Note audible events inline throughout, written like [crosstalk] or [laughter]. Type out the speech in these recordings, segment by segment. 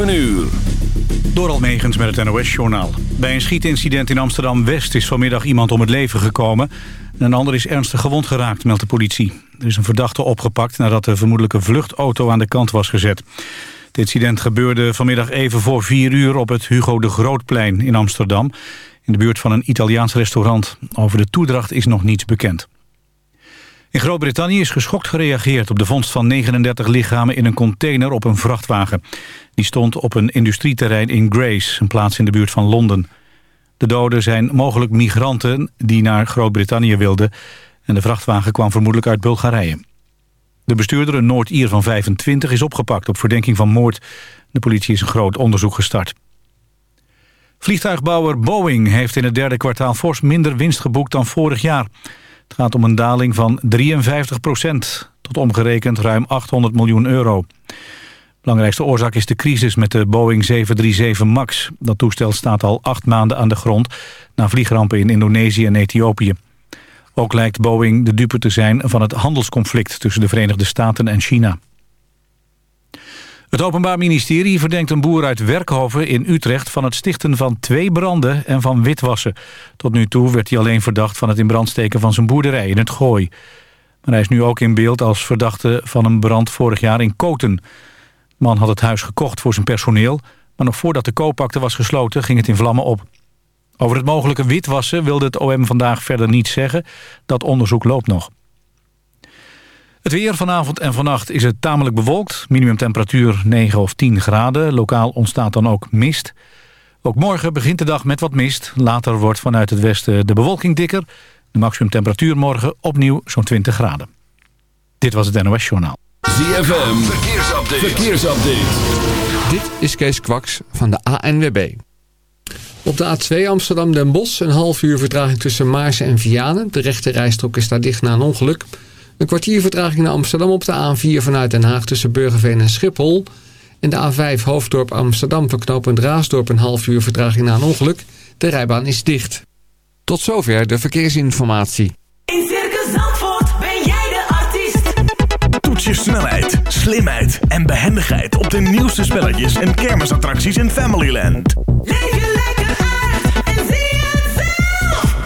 7 uur. Door met het NOS-journaal. Bij een schietincident in Amsterdam-West is vanmiddag iemand om het leven gekomen. En een ander is ernstig gewond geraakt, meldt de politie. Er is een verdachte opgepakt nadat de vermoedelijke vluchtauto aan de kant was gezet. Het incident gebeurde vanmiddag even voor 4 uur op het Hugo de Grootplein in Amsterdam. In de buurt van een Italiaans restaurant. Over de toedracht is nog niets bekend. In Groot-Brittannië is geschokt gereageerd op de vondst van 39 lichamen in een container op een vrachtwagen. Die stond op een industrieterrein in Grace, een plaats in de buurt van Londen. De doden zijn mogelijk migranten die naar Groot-Brittannië wilden en de vrachtwagen kwam vermoedelijk uit Bulgarije. De bestuurder, een Noord-Ier van 25, is opgepakt op verdenking van moord. De politie is een groot onderzoek gestart. Vliegtuigbouwer Boeing heeft in het derde kwartaal fors minder winst geboekt dan vorig jaar. Het gaat om een daling van 53 procent, tot omgerekend ruim 800 miljoen euro. Belangrijkste oorzaak is de crisis met de Boeing 737 MAX. Dat toestel staat al acht maanden aan de grond... na vliegrampen in Indonesië en Ethiopië. Ook lijkt Boeing de dupe te zijn van het handelsconflict... tussen de Verenigde Staten en China. Het Openbaar Ministerie verdenkt een boer uit Werkhoven in Utrecht... van het stichten van twee branden en van witwassen. Tot nu toe werd hij alleen verdacht van het in brand steken van zijn boerderij in het Gooi. Maar hij is nu ook in beeld als verdachte van een brand vorig jaar in Koten. De man had het huis gekocht voor zijn personeel... maar nog voordat de koopakte was gesloten ging het in vlammen op. Over het mogelijke witwassen wilde het OM vandaag verder niets zeggen. Dat onderzoek loopt nog. Het weer vanavond en vannacht is het tamelijk bewolkt. Minimumtemperatuur 9 of 10 graden. Lokaal ontstaat dan ook mist. Ook morgen begint de dag met wat mist. Later wordt vanuit het westen de bewolking dikker. De maximumtemperatuur morgen opnieuw zo'n 20 graden. Dit was het NOS Journaal. ZFM, verkeersupdate. verkeersupdate. Dit is Kees Kwaks van de ANWB. Op de A2 Amsterdam-Den Bosch een half uur vertraging tussen Maarsen en Vianen. De rechte rijstrook is daar dicht na een ongeluk... Een kwartier vertraging naar Amsterdam op de A4 vanuit Den Haag tussen Burgerveen en Schiphol. En de A5 Hoofddorp Amsterdam verknopend Raasdorp een half uur vertraging na een ongeluk. De rijbaan is dicht. Tot zover de verkeersinformatie. In Circus Zandvoort ben jij de artiest. Toets je snelheid, slimheid en behendigheid op de nieuwste spelletjes en kermisattracties in Familyland.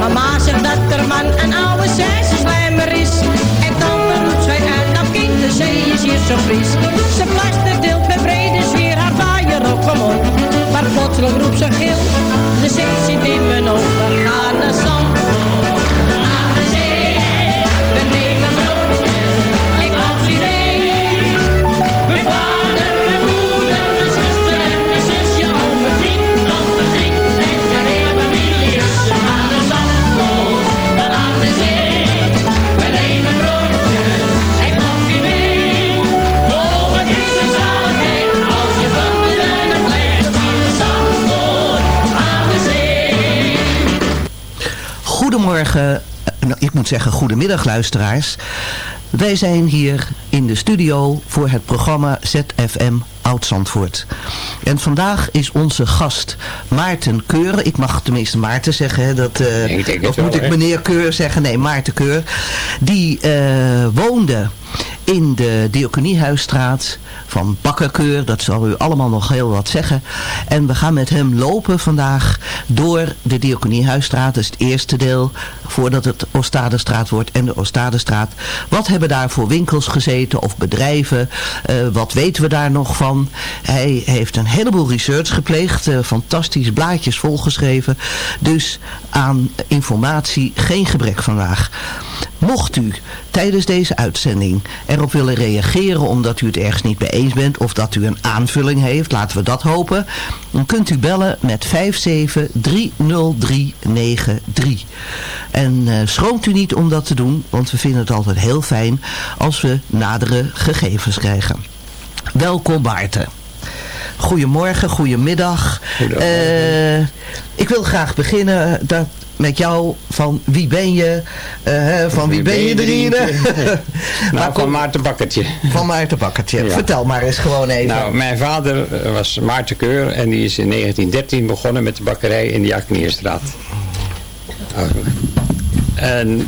Mama zegt dat er man een oude slijmer is. En dan roept zij uit, dat kind, de zee is hier zo fris. Ze plaster deelt met brede sfeer haar vaaier op hem op. Maar plotseling roept ze gil, de zee zit in mijn ogen. Gaan naar Zandvoort, Goedemorgen, eh, nou, ik moet zeggen goedemiddag luisteraars. Wij zijn hier in de studio voor het programma ZFM Oud-Zandvoort. En vandaag is onze gast Maarten Keur. Ik mag tenminste Maarten zeggen. Hè, dat, eh, Ik of wel, moet ik meneer Keur zeggen? Nee, Maarten Keur. Die eh, woonde in de Diakoniehuisstraat van Bakkerkeur. Dat zal u allemaal nog heel wat zeggen. En we gaan met hem lopen vandaag door de Diakoniehuisstraat. Dat is het eerste deel voordat het Oostadestraat wordt en de Oostadestraat. Wat hebben daar voor winkels gezeten of bedrijven? Eh, wat weten we daar nog van? Hij heeft een heleboel research gepleegd. eh, fantastisch blaadjes volgeschreven. Dus aan informatie geen gebrek vandaag. Mocht u tijdens deze uitzending erop willen reageren omdat u het ergens niet mee eens bent of dat u een aanvulling heeft, laten we dat hopen, dan kunt u bellen met 5730393. En eh, schroomt u niet om dat te doen, want we vinden het altijd heel fijn als we nadere gegevens krijgen. Welkom Maarten. Goedemorgen, goedemiddag. Eh, ik wil graag beginnen dat, met jou van wie ben je, eh, van wie, ben je drieën? [laughs] nou, van Maarten Bakkertje. Van Maarten Bakkertje. Ja. Vertel maar eens gewoon even. Nou, mijn vader eh, was Maarten Keur en die is in 1913 begonnen met de bakkerij in de Jakenierstraat. En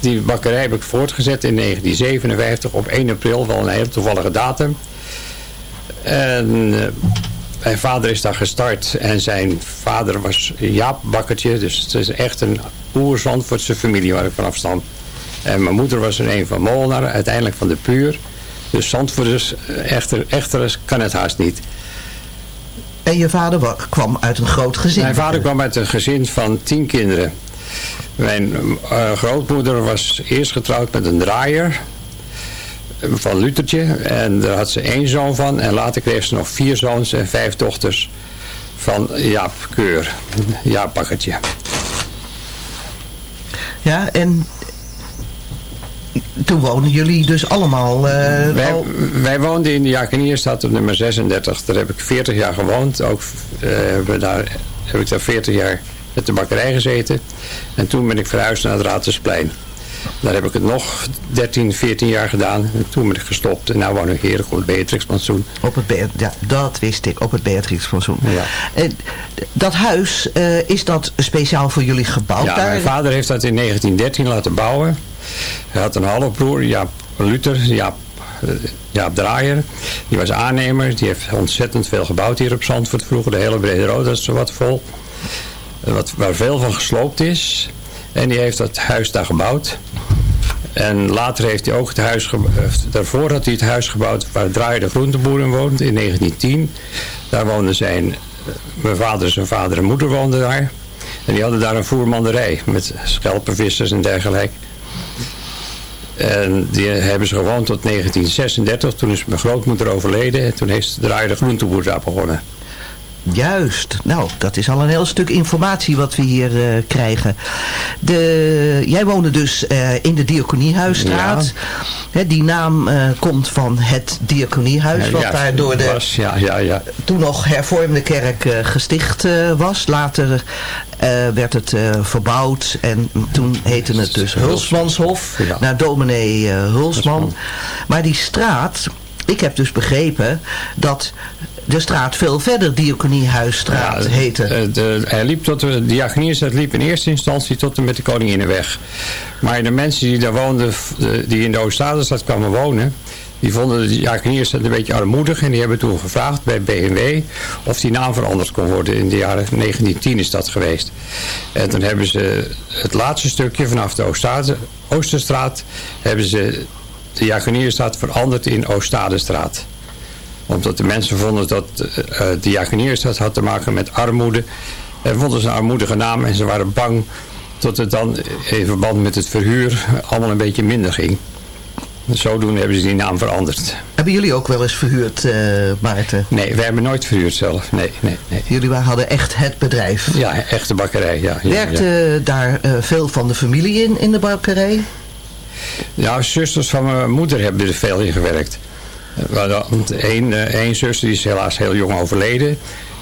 die bakkerij heb ik voortgezet in 1957 op 1 april, wel een hele toevallige datum. En eh, mijn vader is daar gestart en zijn vader was Jaap Bakkertje, dus het is echt een oerzandvoortse familie waar ik vanaf stam. En mijn moeder was er een van Molenaar, uiteindelijk van de Puur. Dus Zandvoorters, eh, echter, echter kan het haast niet. En je vader wa- kwam uit een groot gezin. Mijn vader kwam uit een gezin van tien kinderen. Mijn eh, grootmoeder was eerst getrouwd met een draaier van Lutertje. En daar had ze één zoon van. En later kreeg ze nog vier zoons en vijf dochters van Jaap Keur. Jaap Bakkertje. Ja, en toen woonden jullie dus allemaal... eh, Wij, al- wij woonden in de Jakenierstad op nummer 36. Daar heb ik 40 jaar gewoond. Ook eh, hebben daar, heb ik daar 40 jaar met de bakkerij gezeten. En toen ben ik verhuisd naar het Raadhuisplein. Daar heb ik het nog 13, 14 jaar gedaan. En toen ben ik gestopt. En nu woon ik heerlijk op het Beatrixplantsoen. Op het ja, dat wist ik, op het Beatrixplantsoen. Ja. Eh, dat huis, eh, is dat speciaal voor jullie gebouwd Ja, daar? mijn vader heeft dat in 1913 laten bouwen. Hij had een halfbroer, Jaap Luther, Jaap, eh, Jaap Draaier. Die was aannemer. Die heeft ontzettend veel gebouwd hier op Zandvoort vroeger. De hele Brede Rood, is zo wat vol. Wat, waar veel van gesloopt is. En die heeft dat huis daar gebouwd. En later heeft hij ook het huis... eh, Daarvoor had hij het huis gebouwd waar Draaier de groenteboer in woont in 1910. Daar woonden zijn... eh, Mijn vader, zijn vader en moeder woonden daar. En die hadden daar een voermanderij met schelpenvissers en dergelijke. En die hebben ze gewoond tot 1936. Toen is mijn grootmoeder overleden. En toen heeft Draaier de groenteboer daar begonnen. Juist. Nou, dat is al een heel stuk informatie wat we hier eh, krijgen. De, jij woonde dus eh, in de Diakoniehuisstraat. Hè, die naam eh, komt van het Diakoniehuis, wat Ja, daar door de was, ja, ja, ja. toen nog hervormde kerk gesticht was. Later werd het verbouwd en toen heette het dus Hulsmanshof. Ja. Naar dominee eh, Hulsman. Maar die straat, ik heb dus begrepen dat de straat veel verder Diakoniehuisstraat Ja, heette. eh, de, hij liep tot de Diakoniestraat liep in eerste instantie tot en met de Koninginnenweg. Maar de mensen die daar woonden, de- die in de Oostadestraat kwamen wonen, Die vonden de jageniers een beetje armoedig en die hebben toen gevraagd bij BMW of die naam veranderd kon worden. In de jaren 1910 is dat geweest. En toen hebben ze het laatste stukje vanaf de Oostade- Oosterstraat hebben ze de Jagenierstraat veranderd in Oostadestraat. Omdat de mensen vonden dat eh, de Jagenierstraat had te maken met armoede. En vonden ze een armoedige naam en ze waren bang dat het dan in verband met het verhuur allemaal een beetje minder ging. Zodoende hebben ze die naam veranderd. Hebben jullie ook wel eens verhuurd, eh, Maarten? Nee, wij hebben nooit verhuurd zelf. Nee, nee, nee. Jullie hadden echt het bedrijf. Ja, echte bakkerij, ja. ja, Werkte ja. daar eh, veel van de familie in, in de bakkerij? Ja, zusters van mijn moeder hebben er veel in gewerkt. Één, eh, één zuster die is helaas heel jong overleden.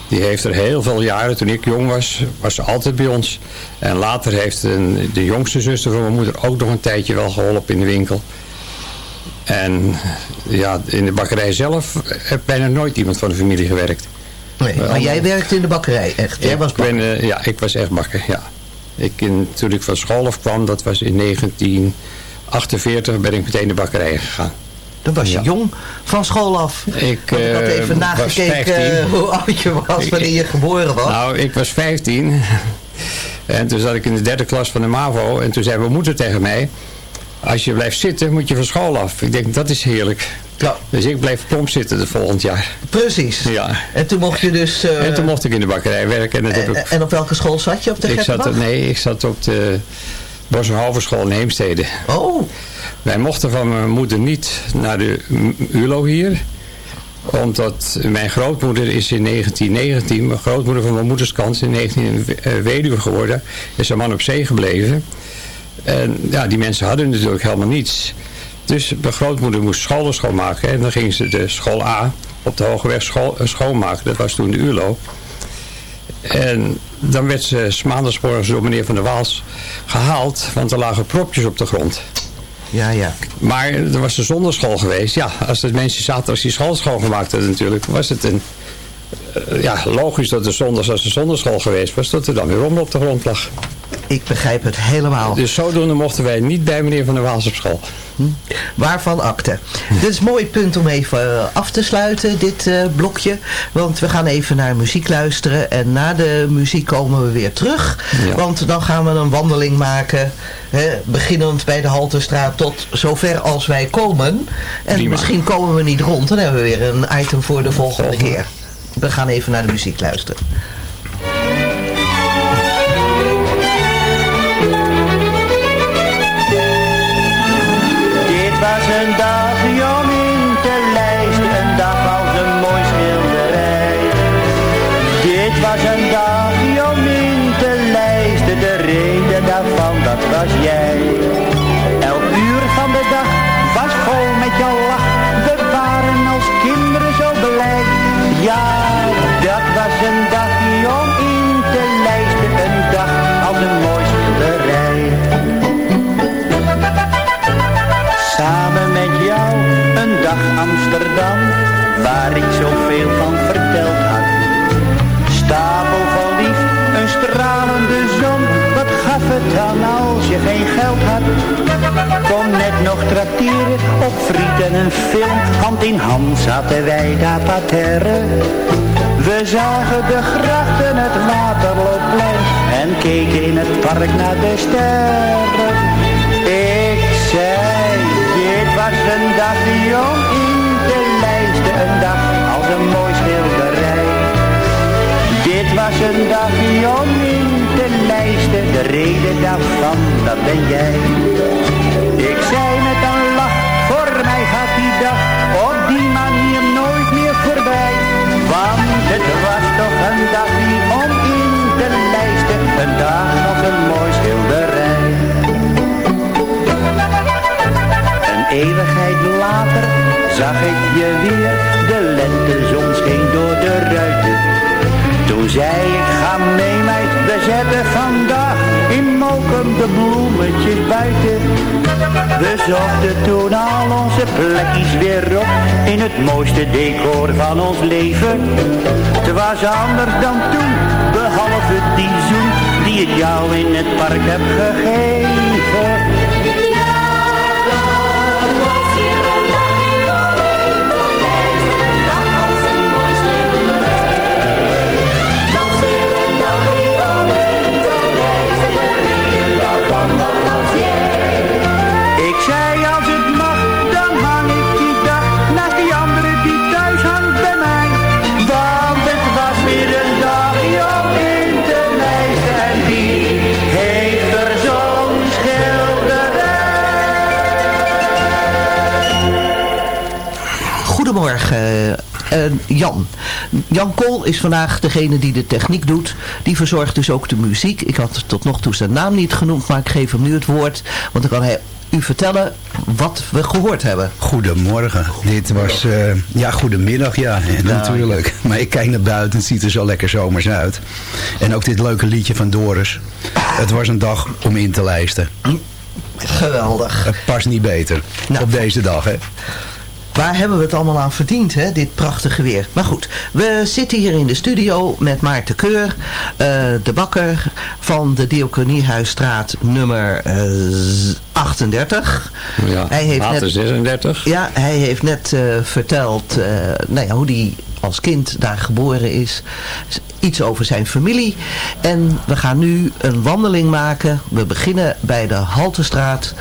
Die heeft er heel veel jaren, toen ik jong was, was ze altijd bij ons. En later heeft een, de jongste zuster van mijn moeder ook nog een tijdje wel geholpen in de winkel. En ja, in de bakkerij zelf heeft bijna nooit iemand van de familie gewerkt. Nee, maar jij werkte in de bakkerij, echt. Jij ik was ben, eh, ja, ik was echt bakker, ja. Ik, in, toen ik van school afkwam, dat was in 1948, ben ik meteen de bakkerij gegaan. Dan was je Ja. jong van school af. Ik, Want ik had eh, even nagekeken 15. hoe oud je was wanneer je geboren was. Nou, ik was 15. [laughs] En toen zat ik in de derde klas van de MAVO. En toen zei mijn moeder tegen mij... Als je blijft zitten, moet je van school af. Ik denk, dat is heerlijk. Ja. Dus ik bleef prompt zitten het volgend jaar. Precies. Ja. En toen mocht je dus... eh, En toen mocht ik in de bakkerij werken. En, en, op welke school zat je? Op de ik zat, nee, ik zat op de Bossenhoverschool in Heemstede. Oh. Wij mochten van mijn moeder niet naar de ULO hier. Omdat mijn grootmoeder is in 1919, mijn grootmoeder van mijn moeders kant, is in 19 eh, weduwe geworden. Is een man op zee gebleven. En ja, die mensen hadden natuurlijk helemaal niets. Dus mijn grootmoeder moest scholen schoonmaken. En dan ging ze de school A op de Hogeweg eh, schoonmaken. Dat was toen de ULO. En dan werd ze maandagsmorgens door meneer Van der Waals gehaald. Want er lagen propjes op de grond. Ja, ja. Maar er was de zonderschool geweest. Ja, als de mensen zaterdags die school schoongemaakt hadden natuurlijk, was het een... eh, ja, logisch dat de zondags, als de zonderschool geweest was, dat er dan weer rommel op de grond lag. Ik begrijp het helemaal. Dus zodoende mochten wij niet bij meneer Van der Waals op school. Waarvan akte. Dit is een mooi punt om even eh, af te sluiten, dit eh, blokje. Want we gaan even naar muziek luisteren. En na de muziek komen we weer terug. Ja. Want dan gaan we een wandeling maken. Hè, beginnend bij de Halterstraat tot zover als wij komen. En Prima. misschien komen we niet rond. Dan hebben we weer een item voor de volgende keer. We gaan even naar de muziek luisteren. Op friet en een film, hand in hand zaten wij daar parterre. We zagen de grachten, het Waterloopplein en keken in het park naar de sterren. Ik zei, dit was een dag om in te lijsten, een dag als een mooi schilderij. Dit was een dag om in te lijsten, de reden daarvan, dat ben jij. Ik zei het was toch een dag om in te lijsten, een dag als een mooi schilderij. Een eeuwigheid later zag ik je weer, de lentezon scheen door de ruiten. Toen zei ik, ga mee meid, we zetten vandaag in Mokum de bloemetjes buiten. We zochten toen al onze plekjes weer op, in het mooiste decor van ons leven. Het was anders dan toen, behalve die zoen, die ik jou in het park heb gegeven. Jan. Jan Kool is vandaag degene die de techniek doet. Die verzorgt dus ook de muziek. Ik had tot nog toe zijn naam niet genoemd, maar ik geef hem nu het woord. Want dan kan hij u vertellen wat we gehoord hebben. Goedemorgen. Dit was, eh, ja, goedemiddag, ja, natuurlijk. Maar ik kijk naar buiten, het ziet er zo lekker zomers uit. En ook dit leuke liedje van Doris. Het was een dag om in te lijsten. Geweldig. Het past niet beter op deze dag, hè. Waar hebben we het allemaal aan verdiend, hè? dit prachtige weer. Maar goed, we zitten hier in de studio met Maarten Keur, eh, de bakker van de Diakoniehuisstraat nummer eh, 38. Ja, Hij heeft net- 36. Ja, hij heeft net eh, verteld eh, nou ja, hoe hij als kind daar geboren is. Iets over zijn familie. En we gaan nu een wandeling maken. We beginnen bij de Haltestraat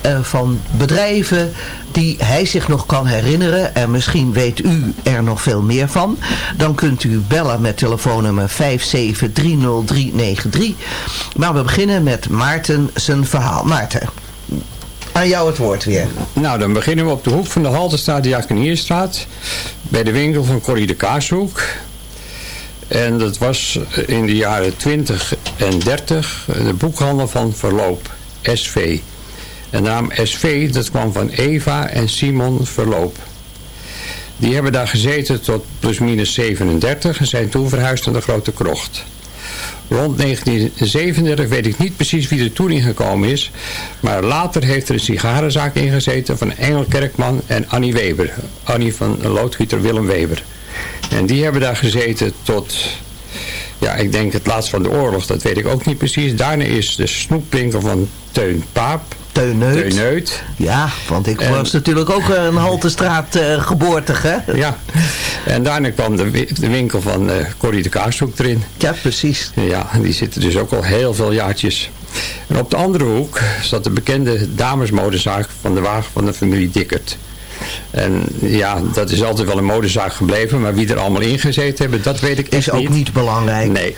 eh, van bedrijven die hij zich nog kan herinneren. En misschien weet u er nog veel meer van. Dan kunt u bellen met telefoonnummer 5730393. Maar we beginnen met Maarten zijn verhaal. Maarten, aan jou het woord weer. Nou, dan beginnen we op de hoek van de Haltestraat, Jakenierstraat. Bij de winkel van Corrie de Kaashoek. En dat was in de jaren 20 en 30 de boekhandel van Verloop, SV. De naam SV, dat kwam van Eva en Simon Verloop. Die hebben daar gezeten tot plusminus 37 en zijn toen verhuisd naar de Grote Krocht. Rond 1937 weet ik niet precies wie er toen ingekomen is. Maar later heeft er een sigarenzaak ingezeten van Engel Kerkman en Annie Weber. Annie van loodgieter Willem Weber. En die hebben daar gezeten tot, ja ik denk het laatst van de oorlog, dat weet ik ook niet precies. Daarna is de snoepwinkel van Teun Paap. Teuneut. Teuneut. Ja, want ik En- was natuurlijk ook een Haltestraat eh geboortig, hè? Ja, en daarna kwam de, wi- de winkel van eh Corrie de Kaashoek erin. Ja, precies. Ja, die zitten dus ook al heel veel jaartjes. En op de andere hoek zat de bekende damesmodezaak van de wagen van de familie Dikkert. En ja, dat is altijd wel een modezaak gebleven, maar wie er allemaal in gezeten hebben, dat weet ik Is echt ook niet. niet belangrijk. Nee.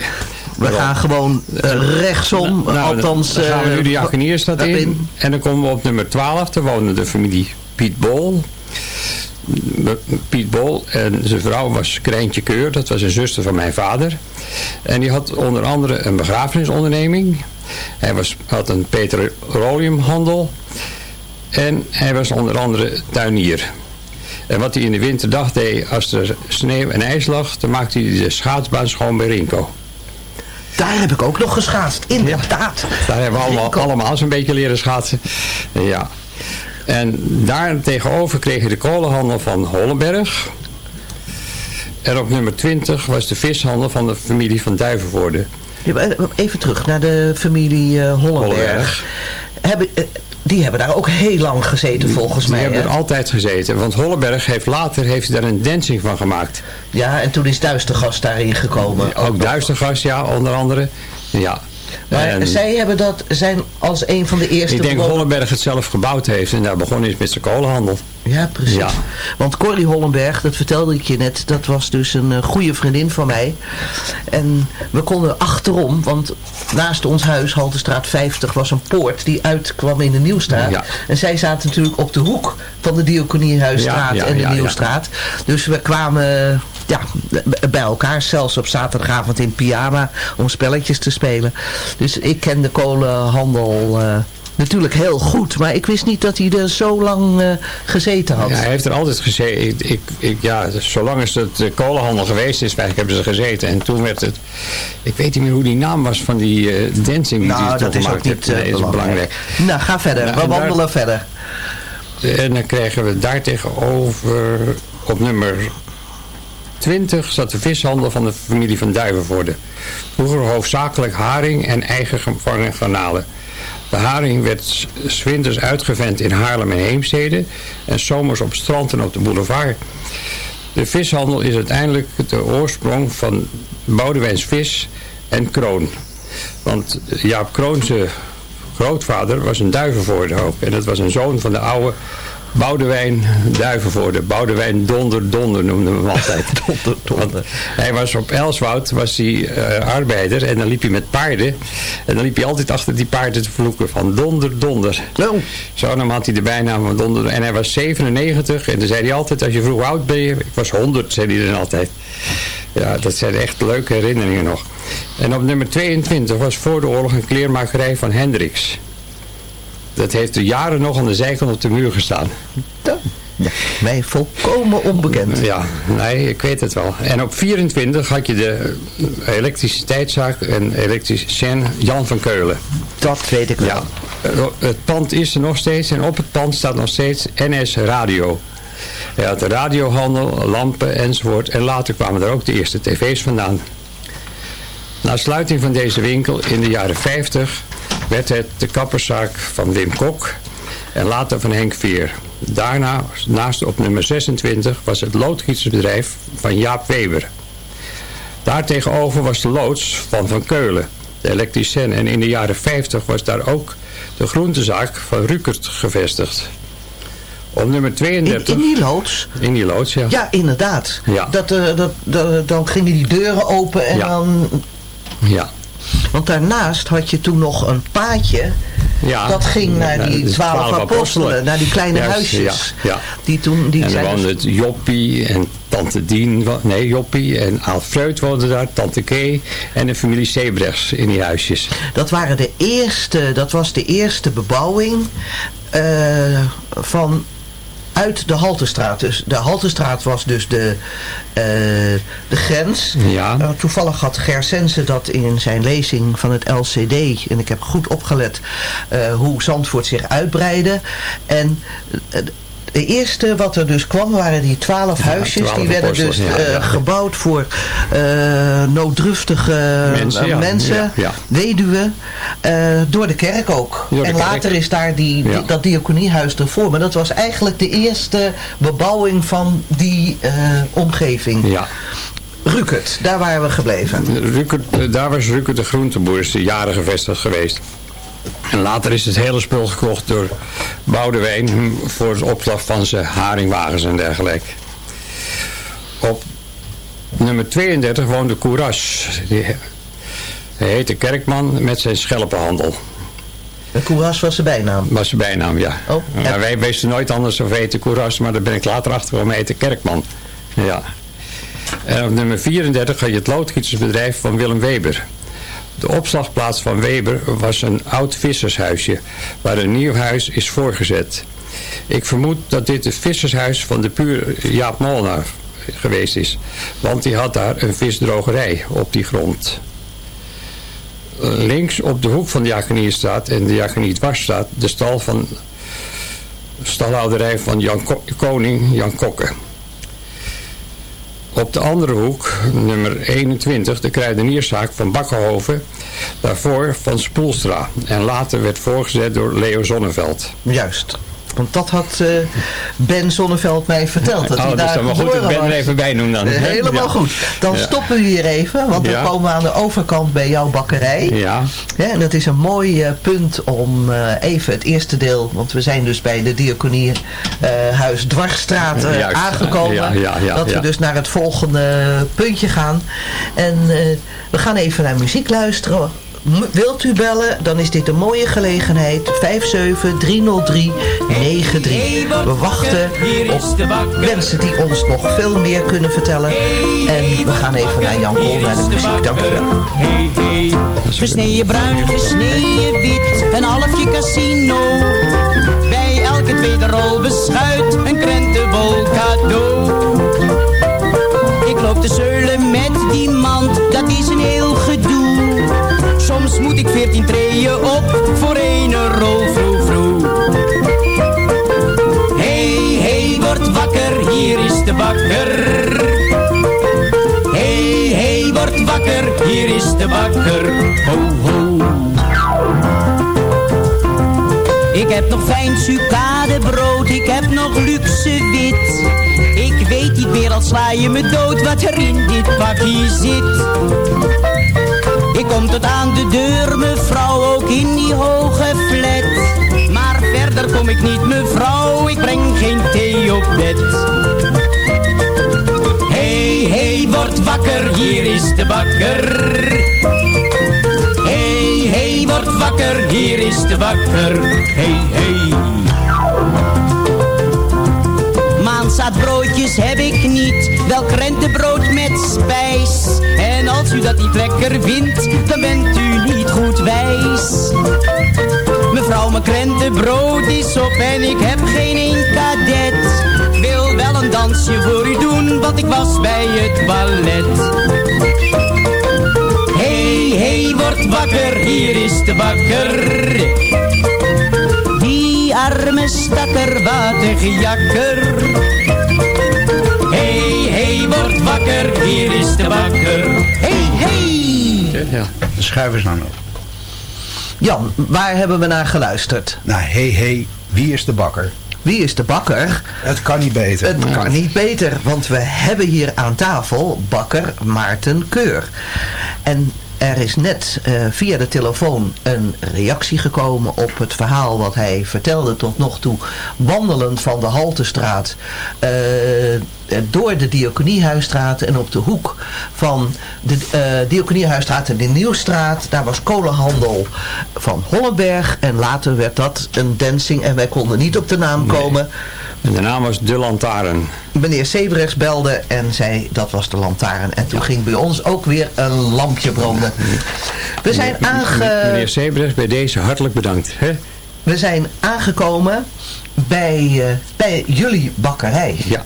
We gaan gewoon eh, rechtsom, Nou, althans... Dan gaan we eh, nu de in. daarin. En dan komen we op nummer 12. Daar woonde de familie Piet Bol. Piet Bol en zijn vrouw was Krijntje Keur. Dat was een zuster van mijn vader. En die had onder andere een begrafenisonderneming. Hij was, had een petroleumhandel. En hij was onder andere tuinier. En wat hij in de winterdag deed, als er sneeuw en ijs lag, dan maakte hij de schaatsbaan schoon bij Rinko. Daar heb ik ook nog geschaatst, inderdaad. Daar hebben we allemaal, allemaal zo'n beetje leren schaatsen. Ja. En daar tegenover kreeg je de kolenhandel van Hollenberg. En op nummer 20 was de vishandel van de familie van Duivenvoorde. Eh, Even terug naar de familie eh, Hollenberg. Hollenberg. Hebben, eh, die hebben daar ook heel lang gezeten, volgens Die mij. hebben hè? er altijd gezeten. Want Hollenberg heeft later heeft daar een dancing van gemaakt. Ja, en toen is Duistergast daarin gekomen. Ook Duistergas, ja, onder andere. Ja. Maar En zij hebben dat, zijn als een van de eerste... ik denk Hollenberg het zelf gebouwd heeft en daar begonnen is met zijn kolenhandel. Ja, precies. Ja. Want Corrie Hollenberg, dat vertelde ik je net, dat was dus een eh, goede vriendin van mij. En we konden achterom, want naast ons huis, Haltestraat 50, was een poort die uitkwam in de Nieuwstraat. Ja. En zij zaten natuurlijk op de hoek van de Diakoniehuisstraat Ja, en de. Nieuwstraat. Dus we kwamen ja, bij elkaar, zelfs op zaterdagavond in pyjama, om spelletjes te spelen. Dus ik ken de kolenhandel... eh, Natuurlijk heel goed, maar ik wist niet dat hij er zo lang eh, gezeten had. Ja, hij heeft er altijd gezeten. Ik, ik, ik, ja, zolang als het de kolenhandel geweest is, eigenlijk hebben ze gezeten. En toen werd het, ik weet niet meer hoe die naam was van die eh, dancing die Nou, hij toen dat is ook niet Nee, dat is belangrijk. belangrijk. Nou, ga verder. Nou, we daar- wandelen verder. En dan kregen we daar tegenover op nummer 20 zat de vishandel van de familie van Duivenvoorde. Vroeger hoofdzakelijk haring en eigen gevangen garnalen. De haring werd s- 's winters uitgevent in Haarlem en Heemstede en zomers op strand en op de boulevard. De vishandel is uiteindelijk de oorsprong van Boudewijns Vis en Kroon. Want Jaap Kroonse grootvader was een duivenvoorder ook. En dat was een zoon van de oude Boudewijn Duivenvoorde. Boudewijn Donder Donder noemden we hem altijd. [laughs] donder Donder. hij was op Elswoud, was hij eh, arbeider en dan liep hij met paarden. En dan liep hij altijd achter die paarden te vloeken van Donder Donder. Zo, dan had hij de bijnaam van Donder. En hij was 97 en dan zei hij altijd, als je vroeg oud ben je? Ik was 100, zei hij dan altijd. Ja, dat zijn echt leuke herinneringen nog. En op nummer 22 was voor de oorlog een kleermakerij van Hendricks. Dat heeft er jaren nog aan de zijkant op de muur gestaan. Ja, mij volkomen onbekend. Ja, nee, ik weet het wel. En op 24 had je de elektriciteitszaak en elektricien Jan van Keulen. Dat weet ik wel. Ja, het pand is er nog steeds en op het pand staat nog steeds NS Radio. Hij had de radiohandel, lampen enzovoort. En later kwamen er ook de eerste tv's vandaan. Na sluiting van deze winkel in de jaren 50 werd het de kapperszaak van Wim Kok en later van Henk Veer. Daarna, naast op nummer 26, was het loodgietersbedrijf van Jaap Weber. Daartegenover was de loods van Van Keulen, de elektricien. En in de jaren 50 was daar ook de groentezaak van Rukert gevestigd. Op nummer 32... In, in die loods? In die loods, ja. Ja, inderdaad. Ja. Dat, eh, dat, dat, dan gingen die deuren open en Ja. dan... Ja. Want daarnaast had je toen nog een paadje. Ja. dat ging naar die twaalf apostelen, naar die kleine Juist, huisjes. Ja, ja. Die toen, die en zijn dan dus- woonde het Joppie en tante Dien, nee Joppie en Alfreud woonden daar, tante Kay en de familie Sebrechts in die huisjes. Dat waren de eerste, dat was de eerste bebouwing eh, van uit de Haltestraat. Dus de Haltestraat was dus de, eh, de grens. Ja. Eh, toevallig had Ger Sense dat in zijn lezing van het LCD. En ik heb goed opgelet eh, hoe Zandvoort zich uitbreidde. En de eerste wat er dus kwam waren die twaalf huisjes. 12 die werden dus ja, eh, ja. gebouwd voor eh, nooddruftige Mensen, eh, ja. mensen Ja, ja. weduwen, door de kerk ook. De en kerk. later is daar die, die- Ja. dat diakoniehuis ervoor. Maar dat was eigenlijk de eerste bebouwing van die omgeving. Ja. Rukert, daar waren we gebleven. Rukert, daar was Rukert de groenteboer, is de jaren gevestigd geweest. En later is het hele spul gekocht door Boudewijn voor het opslag van zijn haringwagens en dergelijke. Op nummer 32 woonde Couras. Die, hij heette Kerkman met zijn schelpenhandel. De Koeras was zijn bijnaam. Was zijn bijnaam, ja. Oh, Maar wij wisten nooit anders of heette Couras, maar daar ben ik later achter gekomen, hij heette Kerkman. Ja. En op nummer 34 had je het loodgietersbedrijf van Willem Weber. De opslagplaats van Weber was een oud vissershuisje, waar een nieuw huis is voorgezet. Ik vermoed dat dit het vissershuis van de puur Jaap Molenaar geweest is, want die had daar een visdrogerij op die grond. Links op de hoek van de Jaconiestraat en de Jaconie-dwarsstraat de stal van stalhouderij van Jan Ko- Koning, Jan Kokke. Op de andere hoek, nummer 21, de kruidenierszaak van Bakkenhoven. Daarvoor van Spoelstra. En later werd voorgezet door Leo Zonneveld. Juist. Want dat had eh, Ben Zonneveld mij verteld. Dat Oh, hij dus daar dan maar goed dat Ben er even bij noemt dan. Eh, Helemaal Ja. goed. Dan Ja. stoppen we hier even, want Ja. dan komen we aan de overkant bij jouw bakkerij. Ja. En dat is een mooi eh, punt om even het eerste deel, want we zijn dus bij de Diakoniehuis Dwarsstraat Juist. aangekomen. Dat we dus naar het volgende puntje gaan. En we gaan even naar muziek luisteren. Wilt u bellen, dan is dit een mooie gelegenheid. 5730393. We wachten op mensen die ons nog veel meer kunnen vertellen. En we gaan even naar Jan Kool, naar de muziek. Dank u wel. Gesneden bruin, gesneden wit, een halfje casino. Bij elke tweede rol beschuit, een krentenbol cadeau. Ik loop te zeulen met die mand, dat is een heel gedoe. Soms moet ik veertien treden op voor een rol vroeg vroeg. Hey, hey, word wakker, hier is de bakker. Hey, hey, word wakker, hier is de bakker. Ho, ho. Ik heb nog fijn sucadebrood, ik heb nog luxe wit. Ik weet niet meer, al sla je me dood, wat er in dit pakje zit. Ik kom tot aan de deur, mevrouw, ook in die hoge flat. Maar verder kom ik niet mevrouw, ik breng geen thee op bed. Hey, hey, word wakker, hier is de bakker. Hey, hey, word wakker, hier is de bakker. Hey, hey. Maanzaadbroodjes heb ik niet, wel krentenbrood met spijs. Als u dat niet lekker vindt, dan bent u niet goed wijs. Mevrouw, mijn krentenbrood is op en ik heb geen één kadet. Ik wil wel een dansje voor u doen, want ik was bij het ballet. Hey, hey, word wakker, hier is de bakker. Die arme stakker. Hey, hey, hier is de bakker. Hey, hey! Ja. De schuivers nou nog. Jan, waar hebben we naar geluisterd? Nou, hé, hey, hé, wie is de bakker? Wie is de bakker? Het kan niet beter. Het kan niet beter, want we hebben hier aan tafel bakker Maarten Keur. En er is net eh, via de telefoon een reactie gekomen op het verhaal wat hij vertelde tot nog toe. Wandelend van de Haltestraat eh, door de Diakoniehuisstraat en op de hoek van de uh, Diakoniehuisstraat en de Nieuwstraat. Daar was kolenhandel van Hollenberg en later werd dat een dancing en wij konden niet op de naam komen. En de naam was De Lantaarn. Meneer Sebrechts belde en zei dat was de lantaarn. En toen ging bij ons ook weer een lampje branden. We zijn aange... Meneer Sebrechts, bij deze hartelijk bedankt. Hè? We zijn aangekomen bij, uh, bij jullie bakkerij. Ja.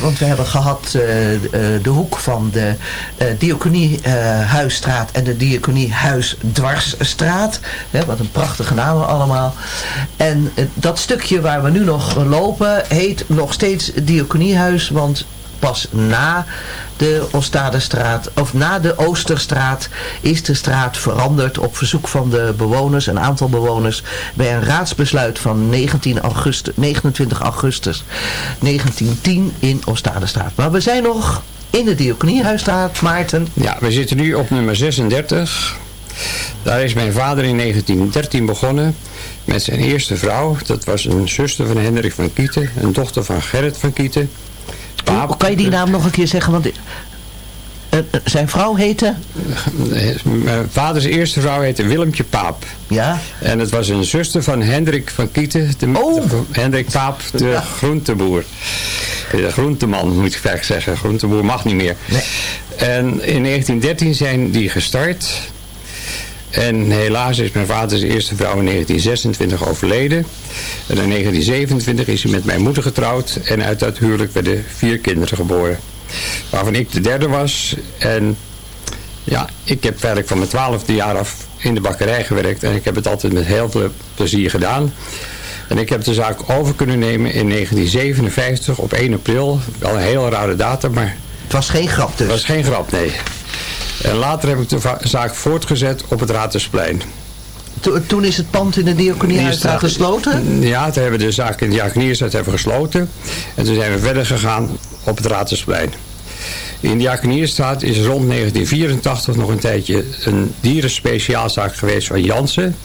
Want we hebben gehad uh, uh, de hoek van de uh, en de Diakoniehuis-dwarsstraat. wat een prachtige namen allemaal. En dat stukje waar we nu nog lopen heet nog steeds Diakoniehuis, want pas na de Oostadestraat, of na de Oosterstraat, is de straat veranderd op verzoek van de bewoners, een aantal bewoners, bij een raadsbesluit van 19 augustus, 29 augustus 1910 in Oostadestraat. Maar we zijn nog in de Diakoniehuisstraat, Maarten. Ja, we zitten nu op nummer 36. Daar is mijn vader in 1913 begonnen met zijn eerste vrouw. Dat was een zuster van Hendrik van Kieten, een dochter van Gerrit van Kieten. Paap. Kan je die naam nog een keer zeggen? Want uh, uh, zijn vrouw heette? Mijn vaders eerste vrouw heette Willemtje Paap. Ja. En het was een zuster van Hendrik van Kieten. De, oh. de, Hendrik Paap, de ja. groenteboer. De groenteman moet ik eigenlijk zeggen. Groenteboer mag niet meer. Nee. En in 1913 zijn die gestart. En helaas is mijn vaders eerste vrouw in 1926 overleden. En in 1927 is hij met mijn moeder getrouwd. En uit dat huwelijk werden vier kinderen geboren. Waarvan ik de derde was. En ja, ik heb eigenlijk van mijn twaalfde jaar af in de bakkerij gewerkt. En ik heb het altijd met heel veel plezier gedaan. En ik heb de zaak over kunnen nemen in 1957 op 1 april. Wel een heel rare datum, maar... Het was geen grap dus? Het was geen grap, nee. En later heb ik de zaak voortgezet op het Raadhuisplein. To toen is het pand in de Diakoniehuisstraat gesloten? Ja, toen hebben we de zaak in de Diakoniehuisstraat hebben gesloten. En toen zijn we verder gegaan op het Raadhuisplein. In de Diakoniestraat is rond 1984 nog een tijdje een dierenspeciaalzaak geweest van Jansen.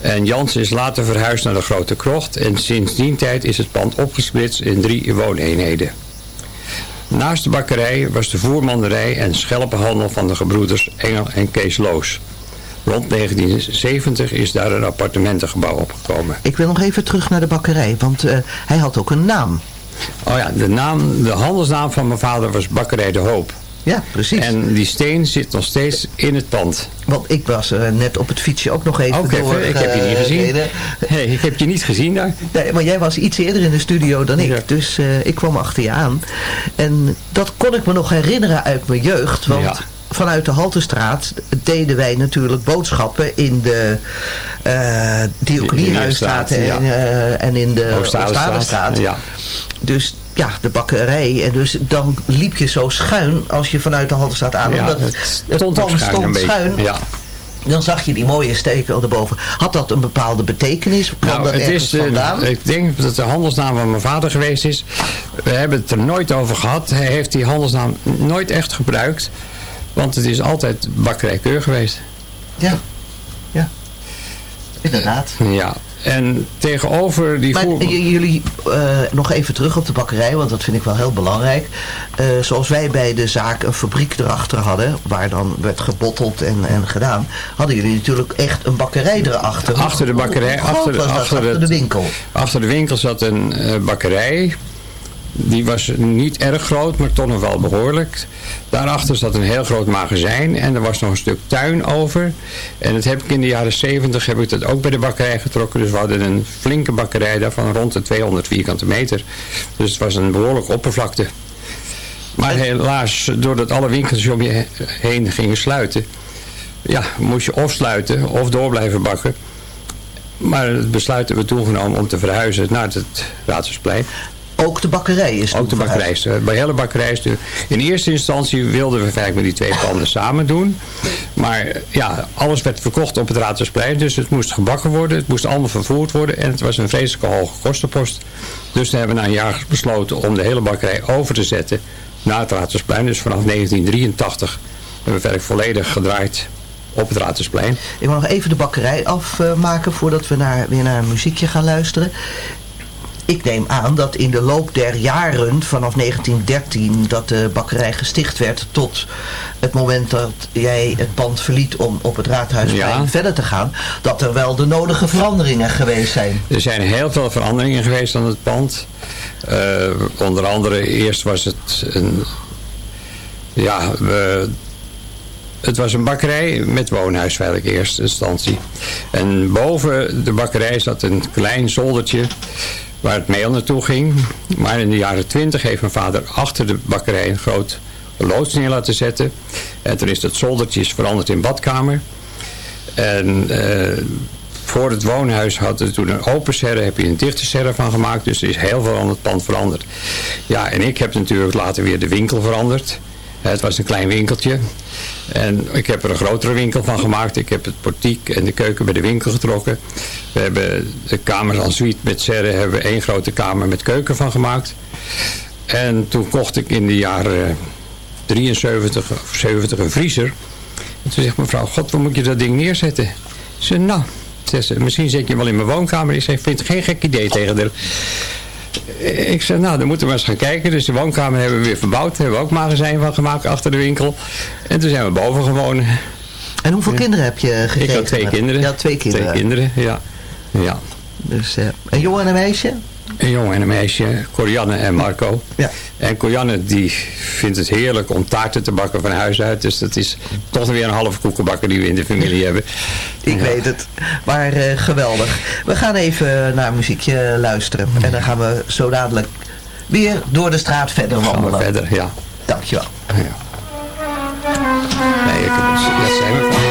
En Jansen is later verhuisd naar de Grote Krocht. En sinds die tijd is het pand opgesplitst in drie wooneenheden. Naast de bakkerij was de voermannerij en schelpenhandel van de gebroeders Engel en Kees Loos. Rond 1970 is daar een appartementengebouw opgekomen. Ik wil nog even terug naar de bakkerij, want uh, hij had ook een naam. Oh ja, de, naam, de handelsnaam van mijn vader was Bakkerij de Hoop. Ja, precies. En die steen zit nog steeds in het pand. Want ik was uh, net op het fietsje ook nog even ook door. Even, ik heb je niet gezien. Hey, ik heb je niet gezien daar. Nee, maar jij was iets eerder in de studio dan ik. Ja. Dus uh, ik kwam achter je aan. En dat kon ik me nog herinneren uit mijn jeugd. Want ja. vanuit de Haltestraat deden wij natuurlijk boodschappen in de uh, Diakoniehuisstraat en, ja. en in de Oostadestraat. Ja. Dus ja, de bakkerij. En dus dan liep je zo schuin als je vanuit de Haltestraat aan. Ja, omdat het het stond, schuin, stond schuin. Ja. Dan zag je die mooie steken erboven. Had dat een bepaalde betekenis? Kwam nou, dat het is vandaan? Ik denk dat het de handelsnaam van mijn vader geweest is. We hebben het er nooit over gehad. Hij heeft die handelsnaam nooit echt gebruikt. Want het is altijd bakkerij Keur geweest. Ja, ja. Inderdaad. Ja. En tegenover die Maar jullie, eh, nog even terug op de bakkerij, want dat vind ik wel heel belangrijk. Eh, zoals wij bij de zaak een fabriek erachter hadden, waar dan werd gebotteld en, en gedaan, hadden jullie natuurlijk echt een bakkerij erachter. Achter de bakkerij, achter, de, achter, de winkel. Achter de winkel zat een eh, bakkerij. Die was niet erg groot, maar toch nog wel behoorlijk. Daarachter zat een heel groot magazijn en er was nog een stuk tuin over. En dat heb ik in de jaren 70 heb ik dat ook bij de bakkerij getrokken. Dus we hadden een flinke bakkerij daar van rond de 200 vierkante meter. Dus het was een behoorlijke oppervlakte. Maar helaas, doordat alle winkels om je heen gingen sluiten, ja, moest je of sluiten of door blijven bakken. Maar het besluit hebben we toen genomen om te verhuizen naar het Raadhuisplein. Ook de bakkerij is Ook de bakkerij. is, Bij hele bakkerij is de- In eerste instantie wilden we eigenlijk met die twee panden samen doen. Maar ja, alles werd verkocht op het Raadhuisplein. Dus het moest gebakken worden. Het moest allemaal vervoerd worden. En het was een vreselijke hoge kostenpost. Dus toen hebben we na een jaar besloten om de hele bakkerij over te zetten naar het Raadhuisplein. Dus vanaf 1983 hebben we werk volledig gedraaid op het Raadhuisplein. Ik wil nog even de bakkerij afmaken voordat we naar, weer naar een muziekje gaan luisteren. Ik neem aan dat in de loop der jaren, vanaf 1913, dat de bakkerij gesticht werd, tot het moment dat jij het pand verliet om op het Raadhuisplein Ja. verder te gaan, dat er wel de nodige veranderingen geweest zijn. Er zijn heel veel veranderingen geweest aan het pand. Eh, onder andere, eerst was het een... Ja, we, het was een bakkerij met woonhuis eigenlijk in eerste instantie. En boven de bakkerij zat een klein zoldertje waar het meel naartoe ging. Maar in de jaren twintig heeft mijn vader achter de bakkerij een groot loods neer laten zetten. En toen is dat zoldertje is veranderd in badkamer. En eh, voor het woonhuis hadden we toen een open serre, heb je een dichte serre van gemaakt. Dus er is heel veel aan het pand veranderd. Ja, en ik heb natuurlijk later weer de winkel veranderd. Het was een klein winkeltje. En ik heb er een grotere winkel van gemaakt. Ik heb het portiek en de keuken bij de winkel getrokken. We hebben de kamers en suite met serre, hebben we één grote kamer met keuken van gemaakt. En toen kocht ik in de jaren 73 of 70 een vriezer. En toen zegt mevrouw, god, waar moet je dat ding neerzetten? Nou, ze, misschien zet je hem wel in mijn woonkamer. Ik zei, ik vind het geen gek idee tegen de... Ik zei, nou, dan moeten we eens gaan kijken. Dus de woonkamer hebben we weer verbouwd. Daar hebben we ook magazijn van gemaakt achter de winkel. En toen zijn we boven gewoond. En hoeveel kinderen heb je gekregen? Ik had twee kinderen. Ja, twee kinderen. Twee kinderen, ja. ja. Dus, eh, een jongen en een meisje? Een jongen en een meisje, Corianne en Marco. Ja. En Corianne die vindt het heerlijk om taarten te bakken van huis uit. Dus dat is toch weer een halve koekenbakker die we in de familie hebben. Ik weet het. Maar eh, geweldig. We gaan even naar muziekje luisteren. En dan gaan we zo dadelijk weer door de straat verder Gaan we wandelen. verder, ja. Dankjewel. Nee, ik heb het, dat zijn we van.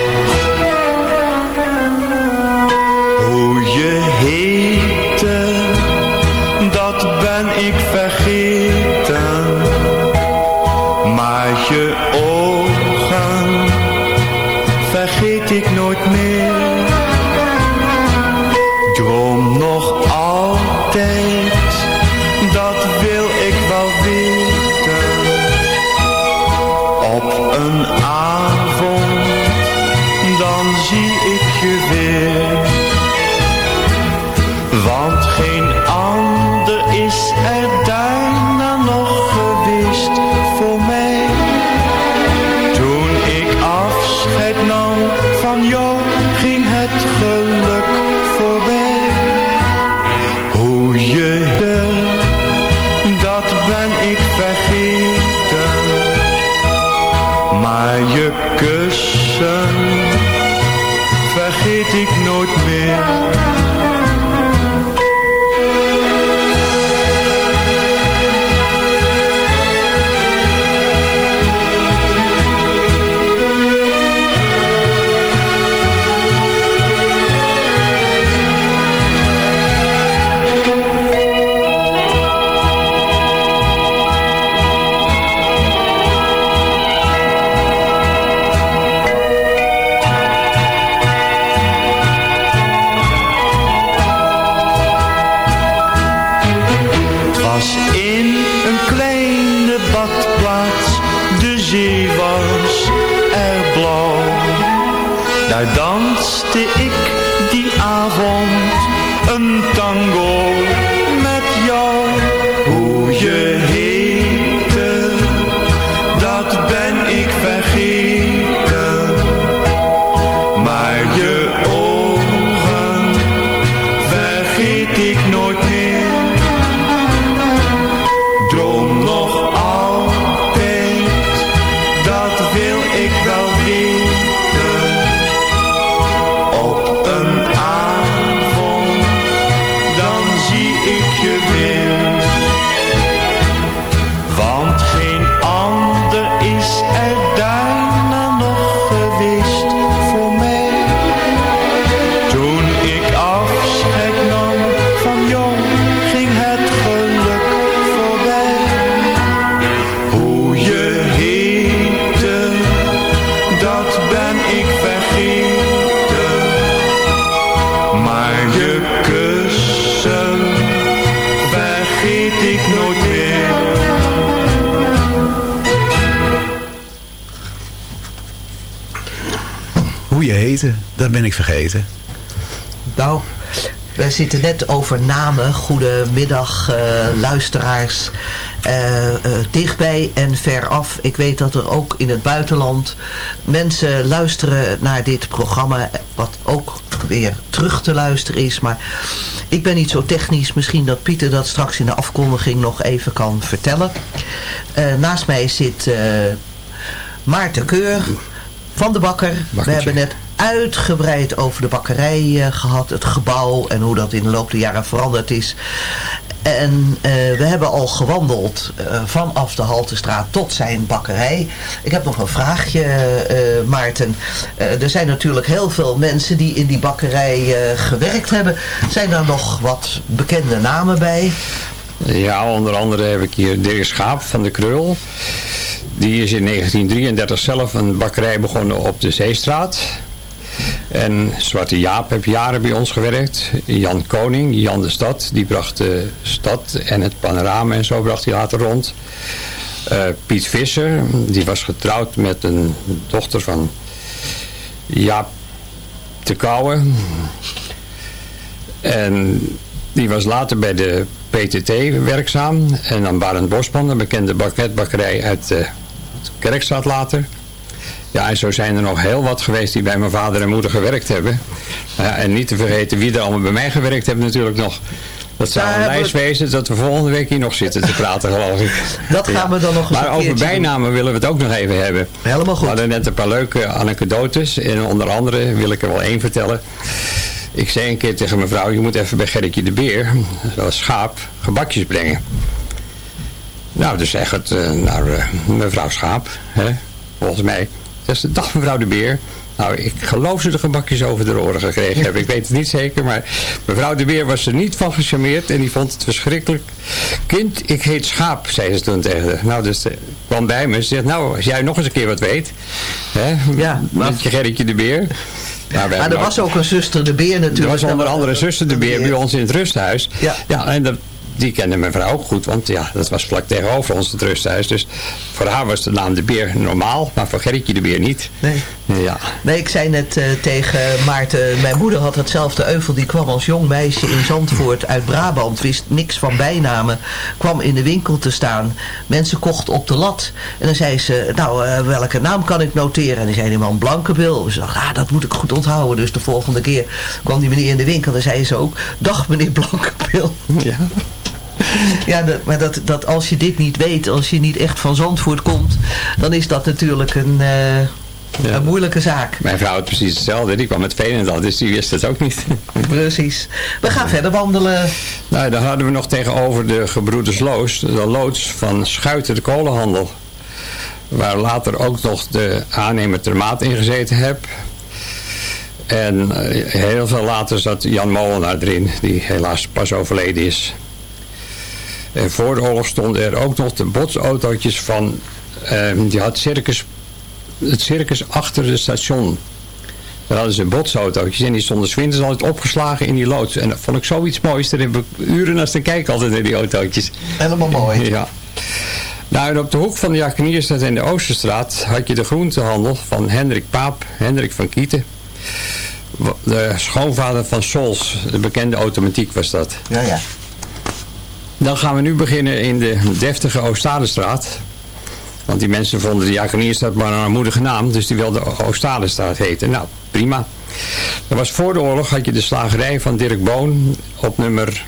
Danste ik die avond een tango met jou. Hoe je heette, dat ben ik vergeten. Nou, we zitten net over namen. Goedemiddag, eh luisteraars. Eh, eh, dichtbij en veraf. Ik weet dat er ook in het buitenland mensen luisteren naar dit programma. Wat ook weer terug te luisteren is. Maar ik ben niet zo technisch. Misschien dat Pieter dat straks in de afkondiging nog even kan vertellen. Eh, naast mij zit eh, Maarten Keur van de Bakker. We hebben net uitgebreid over de bakkerij eh, gehad. Het gebouw en hoe dat in de loop der jaren veranderd is. En eh, we hebben al gewandeld eh, vanaf de Haltestraat tot zijn bakkerij. Ik heb nog een vraagje, Maarten. Er zijn natuurlijk heel veel mensen die in die bakkerij gewerkt hebben. Zijn daar nog wat bekende namen bij? Ja, onder andere heb ik hier Dirk Schaap van de Krul. Die is in 1933 zelf een bakkerij begonnen op de Zeestraat. En Zwarte Jaap heeft jaren bij ons gewerkt. Jan Koning, Jan de Stad, die bracht de stad en het panorama en zo bracht hij later rond. Eh, Piet Visser, die was getrouwd met een dochter van Jaap de Kouwe. En die was later bij de PTT werkzaam. En dan Barend Bosman, een bekende banketbakkerij uit de Kerkstraat later. Ja, en zo zijn er nog heel wat geweest die bij mijn vader en moeder gewerkt hebben. Ja, en niet te vergeten wie er allemaal bij mij gewerkt hebben natuurlijk nog. Dat zou een lijst we- wezen dat we volgende week hier nog zitten te praten, geloof ik. Dat gaan we dan nog eens Maar over bijnamen willen we het ook nog even hebben. Helemaal goed. We hadden net een paar leuke anekdotes. En onder andere wil ik er wel één vertellen. Ik zei een keer tegen mijn vrouw, je moet even bij Gerritje de Beer, zoals schaap, gebakjes brengen. Nou, dus zegt het naar mevrouw Schaap, hè, volgens mij. Ze, dag mevrouw de Beer. Nou, ik geloof ze de gebakjes over de oren gekregen hebben. Ik weet het niet zeker, maar mevrouw de Beer was er niet van gecharmeerd en die vond het verschrikkelijk. Kind, ik heet Schaap, zei ze toen tegen haar. Nou, dus ze kwam bij me. Ze zegt, nou, als jij nog eens een keer wat weet, hè, Ja, met je Gerritje de Beer. Nou, Maar er was ook een zuster de Beer natuurlijk. er was onder andere zuster de Beer bij ons in het rusthuis. Ja. ja en dat, die kende mijn vrouw ook goed, want ja, dat was vlak tegenover ons het rusthuis. Dus voor haar was de naam de Beer normaal, maar voor Gerritje de Beer niet. Nee. Ja. Nee, ik zei net eh, tegen Maarten, mijn moeder had hetzelfde euvel. Die kwam als jong meisje in Zandvoort uit Brabant, wist niks van bijnamen. Kwam in de winkel te staan. Mensen kochten op de lat. En dan zei ze, nou, eh, welke naam kan ik noteren? En dan zei die man Blankebil. Ze dacht, ah, dat moet ik goed onthouden. Dus de volgende keer kwam die meneer in de winkel. En zei ze ook, dag meneer Blankebil. Ja. [laughs] Ja, dat, maar dat, dat als je dit niet weet, als je niet echt van Zandvoort komt, dan is dat natuurlijk een, eh, een moeilijke zaak. Mijn vrouw had precies hetzelfde, die kwam met Veenendaal, dus die wist het ook niet. [laughs] Precies. We gaan verder wandelen. Nou, dan hadden we nog tegenover de gebroeders Loos, de loods van Schuiten de kolenhandel. Waar later ook nog de aannemer Termaat in gezeten heb. En eh, heel veel later zat Jan Molenaar erin, die helaas pas overleden is. En voor de oorlog stonden er ook nog de botsautootjes van, eh, die had circus, het circus achter het station. Daar hadden ze botsautootjes en die stonden 's winters altijd opgeslagen in die loods. En dat vond ik zoiets moois. Daar heb ik uren naar te kijken altijd in die autootjes. Helemaal mooi. [laughs] Ja. Nou, en op de hoek van de Jakenierstraat en de Oosterstraat had je de groentehandel van Hendrik Paap, Hendrik van Kieten. De schoonvader van Sols, de bekende automatiek was dat. Ja, ja. Dan gaan we nu beginnen in de deftige Oostadestraat. Want die mensen vonden de Jaconierstraat maar een armoedige naam, dus die wilden Oostadestraat heten. Nou, prima. Dat was voor de oorlog had je de slagerij van Dirk Boon op nummer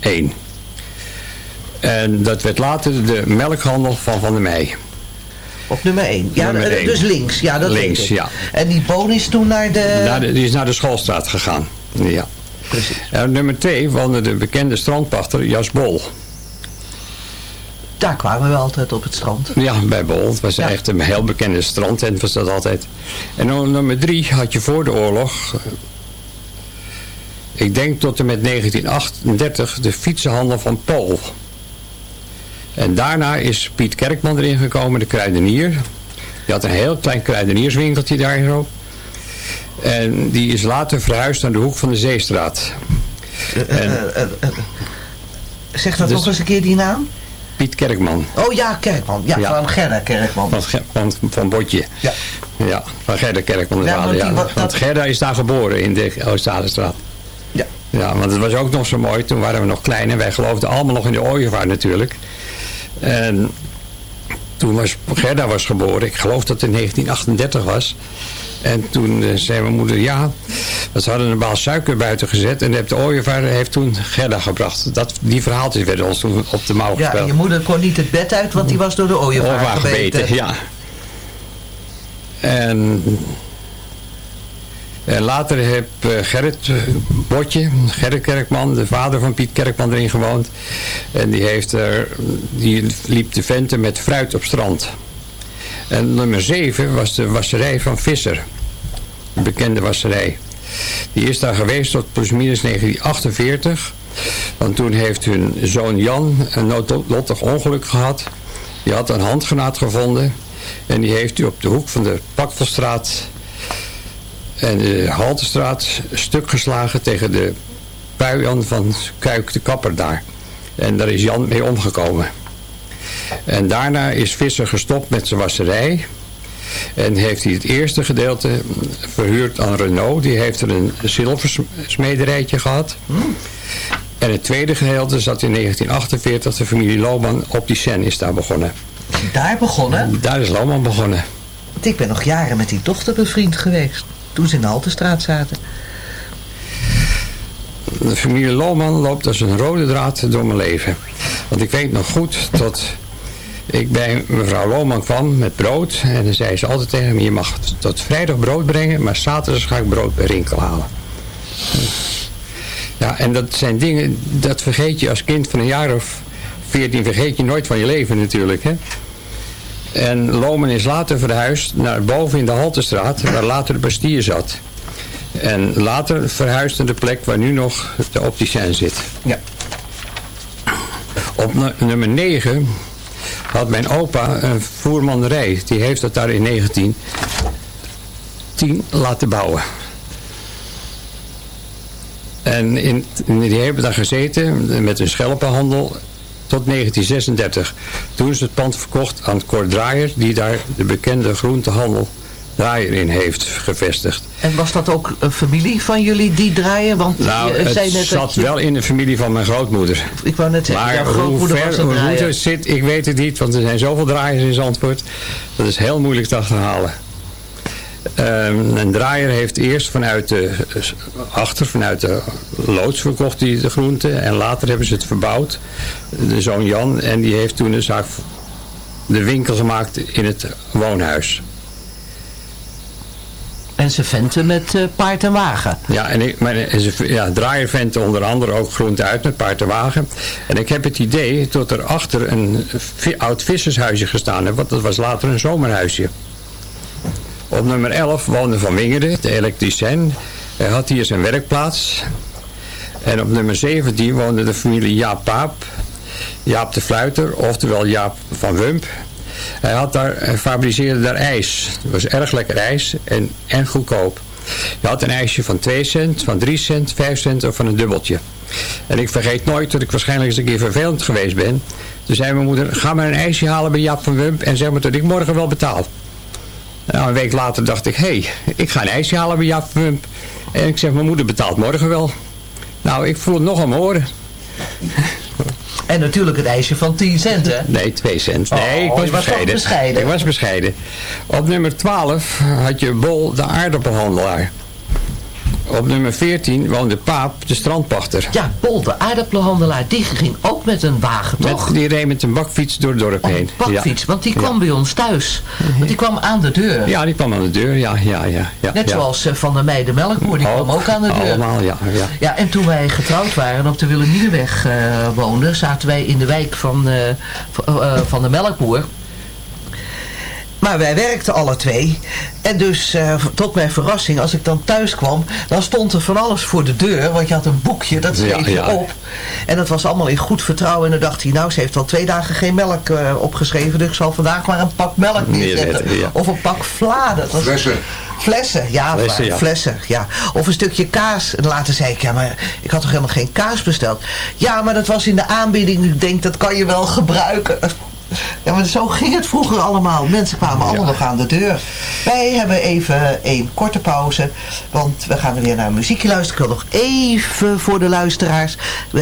1. En dat werd later de melkhandel van Van der Meij. Op nummer 1. Ja, Nummer eh, dus links. Ja, dat Links, ja. En die boon is toen naar de... Naar de- die is naar de schoolstraat gegaan. Ja. Precies. En op nummer 2 woonde de bekende strandpachter Jas Bol. Daar kwamen we altijd op het strand. Ja, bij Bol. Het was echt een heel bekende strandtent was dat altijd. En op nummer 3 had je voor de oorlog... eh, Ik denk tot en met 1938 de fietsenhandel van Paul. En daarna is Piet Kerkman erin gekomen, de kruidenier. Die had een heel klein kruidenierswinkeltje daar zo. En die is later verhuisd naar de hoek van de Zeestraat. Eh, En eh, eh, eh, zeg dat Dus- nog eens een keer die naam. Piet Kerkman. Oh ja, Kerkman. Ja, Ja. van Gerda Kerkman. Van, van, van Botje. Ja. Ja, van Gerda Kerkman Ja, vader. want Ja, want dat- Gerda is daar geboren in de Oostadestraat. Ja. Ja, want het was ook nog zo mooi. Toen waren we nog klein en wij geloofden allemaal nog in de ooievaar natuurlijk. En toen was Gerda was geboren. Ik geloof dat het in 1938 was. En toen eh, zei mijn moeder, ja, want ze hadden een baal suiker buiten gezet. En de ooievaar heeft toen Gerda gebracht. Dat, die verhaaltjes werden ons toen op de mouw Ja, en gespeeld. je moeder kon niet het bed uit, want die was door de ooievaar gebeten. gebeten, ja. En, en later heb eh, Gerrit eh, Botje, Gerrit Kerkman, de vader van Piet Kerkman erin gewoond. En die, heeft er, die liep de venten met fruit op strand. En nummer 7 was de wasserij van Visser. Een bekende wasserij. Die is daar geweest tot plusminus 1948. Want toen heeft hun zoon Jan een noodlottig ongeluk gehad. Die had een handgranaat gevonden. En die heeft hij op de hoek van de Pakvelstraat en de Haltestraat stuk geslagen tegen de puian van Kuik de Kapper daar. En daar is Jan mee omgekomen. En daarna is Visser gestopt met zijn wasserij. En heeft hij het eerste gedeelte verhuurd aan Renault. Die heeft er een zilversmederijtje gehad. En het tweede gedeelte zat in 1948. De familie Lohman op die Sen is daar begonnen. Daar begonnen? Daar is Lohman begonnen. Ik ben nog jaren met die dochter bevriend geweest. Toen ze in de Haltestraat zaten. De familie Lohman loopt als een rode draad door mijn leven. Want ik weet nog goed dat ik bij mevrouw Lohman kwam met brood. En dan zei ze altijd tegen me, je mag tot vrijdag brood brengen, maar zaterdag ga ik brood bij Rinkel halen. Ja, en dat zijn dingen, dat vergeet je als kind van een jaar of 14, vergeet je nooit van je leven natuurlijk. Hè? En Lomen is later verhuisd naar boven in de Haltestraat, waar later de Bastille zat. En later verhuisd naar de plek waar nu nog de opticien zit. Ja. Op nu- nummer 9 had mijn opa een voermannerij. Die heeft dat daar in 1910 laten bouwen. En in- die hebben daar gezeten met een schelpenhandel tot 1936. Toen is het pand verkocht aan Cor Draaier, die daar de bekende groentehandel Draaier in heeft gevestigd. En was dat ook een familie van jullie die draaien? Want Nou, je het zei net dat zat je- wel in de familie van mijn grootmoeder. Ik wou net zeggen, Maar jouw hoe grootmoeder was ver een hoe draaier. het zit, ik weet het niet, want er zijn zoveel draaiers in Zandvoort. Dat is heel moeilijk te achterhalen. Ehm, een draaier heeft eerst vanuit de, achter, vanuit de loods verkocht die de groenten. En later hebben ze het verbouwd. De zoon Jan. En die heeft toen de zaak, de winkel gemaakt in het woonhuis. En ze venten met eh, paard en wagen. Ja, en ik, maar, ze- ja, draaier vent onder andere ook groente uit met paard en wagen. En ik heb het idee dat er achter een oud vissershuisje gestaan heeft, want dat was later een zomerhuisje. Op nummer 11 woonde Van Wingerden, de elektricien. Hij had hier zijn werkplaats. En op nummer 17 woonde de familie Jaap Paap. Jaap de Fluiter, oftewel Jaap van Wump. Hij, had daar, fabriceerde daar ijs. Het was erg lekker ijs en, en goedkoop. Je had een ijsje van 2 cent, van 3 cent, 5 cent of van een dubbeltje. En ik vergeet nooit dat ik waarschijnlijk eens een keer vervelend geweest ben. Toen zei mijn moeder, ga maar een ijsje halen bij Jaap van Wump en zeg maar dat ik morgen wel betaal. Nou, een week later dacht ik, hé, hey, ik ga een ijsje halen bij Jaap Pump. En ik zeg, mijn moeder betaalt morgen wel. Nou, ik voel het nog aan mijn. En natuurlijk het ijsje van 10 cent, hè? Nee, 2 cent. Nee, Oh, ik was je was bescheiden. bescheiden. Ik was bescheiden. Op nummer 12 had je Bol, de aardappelhandelaar. Op nummer 14 woonde Paap, de strandpachter. Ja, Bol, de aardappelhandelaar, die ging ook met een wagen, toch? Met, die reed met een bakfiets door het dorp heen. Bakfiets, want die kwam bij ons thuis. Want die kwam aan de deur. Ja, die kwam aan de deur, ja, ja, ja. ja Net zoals eh, Van der Meijden Melkboer, die kwam ook aan de deur. Allemaal, ja, ja. Ja, en toen wij getrouwd waren en op de Wilhelminaweg eh woonden, zaten wij in de wijk van, eh, van de Melkboer. Maar wij werkten alle twee. En dus eh, tot mijn verrassing, als ik dan thuis kwam, dan stond er van alles voor de deur. Want je had een boekje, dat schreef Ja, je ja. op. En dat was allemaal in goed vertrouwen. En dan dacht hij, nou, ze heeft al twee dagen geen melk eh, opgeschreven. Dus ik zal vandaag maar een pak melk neerzetten. Ja. Of een pak vla. Dat was... Flessen. Flessen, ja, Flessen, flessen, ja. flessen, ja. Of een stukje kaas. En later zei ik, ja, maar ik had toch helemaal geen kaas besteld. Ja, maar dat was in de aanbieding. Ik denk, dat kan je wel gebruiken. Ja, maar zo ging het vroeger allemaal. Mensen kwamen allemaal nog aan de deur. Wij hebben even een korte pauze. Want we gaan weer naar muziekje luisteren. Ik wil nog even voor de luisteraars.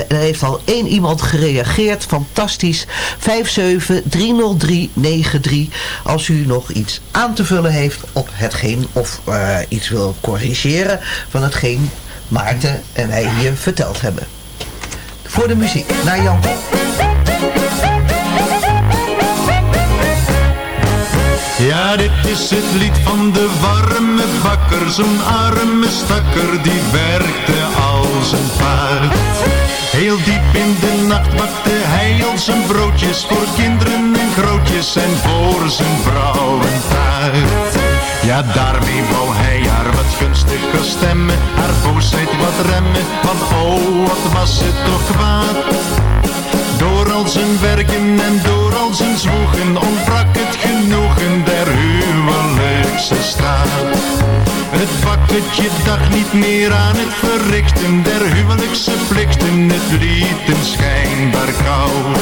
Er heeft al één iemand gereageerd. Fantastisch. 5730393. Als u nog iets aan te vullen heeft op hetgeen. Of eh, iets wil corrigeren van hetgeen Maarten en wij hier verteld hebben. Voor de muziek. Naar Jan. Ja, dit is het lied van de warme bakker, zo'n arme stakker die werkte als een paard. Heel diep in de nacht bakte hij al zijn broodjes voor kinderen en grootjes en voor zijn vrouw taart. Ja, daarmee wou hij haar wat gunstiger stemmen, haar boosheid wat remmen, want oh, wat was het toch kwaad. Door al zijn werken en door al zijn zwoegen ontbrak het genoegen der huwelijkse staat. Het bakketje dacht niet meer aan het verrichten der huwelijkse plichten, het liet hem schijnbaar koud.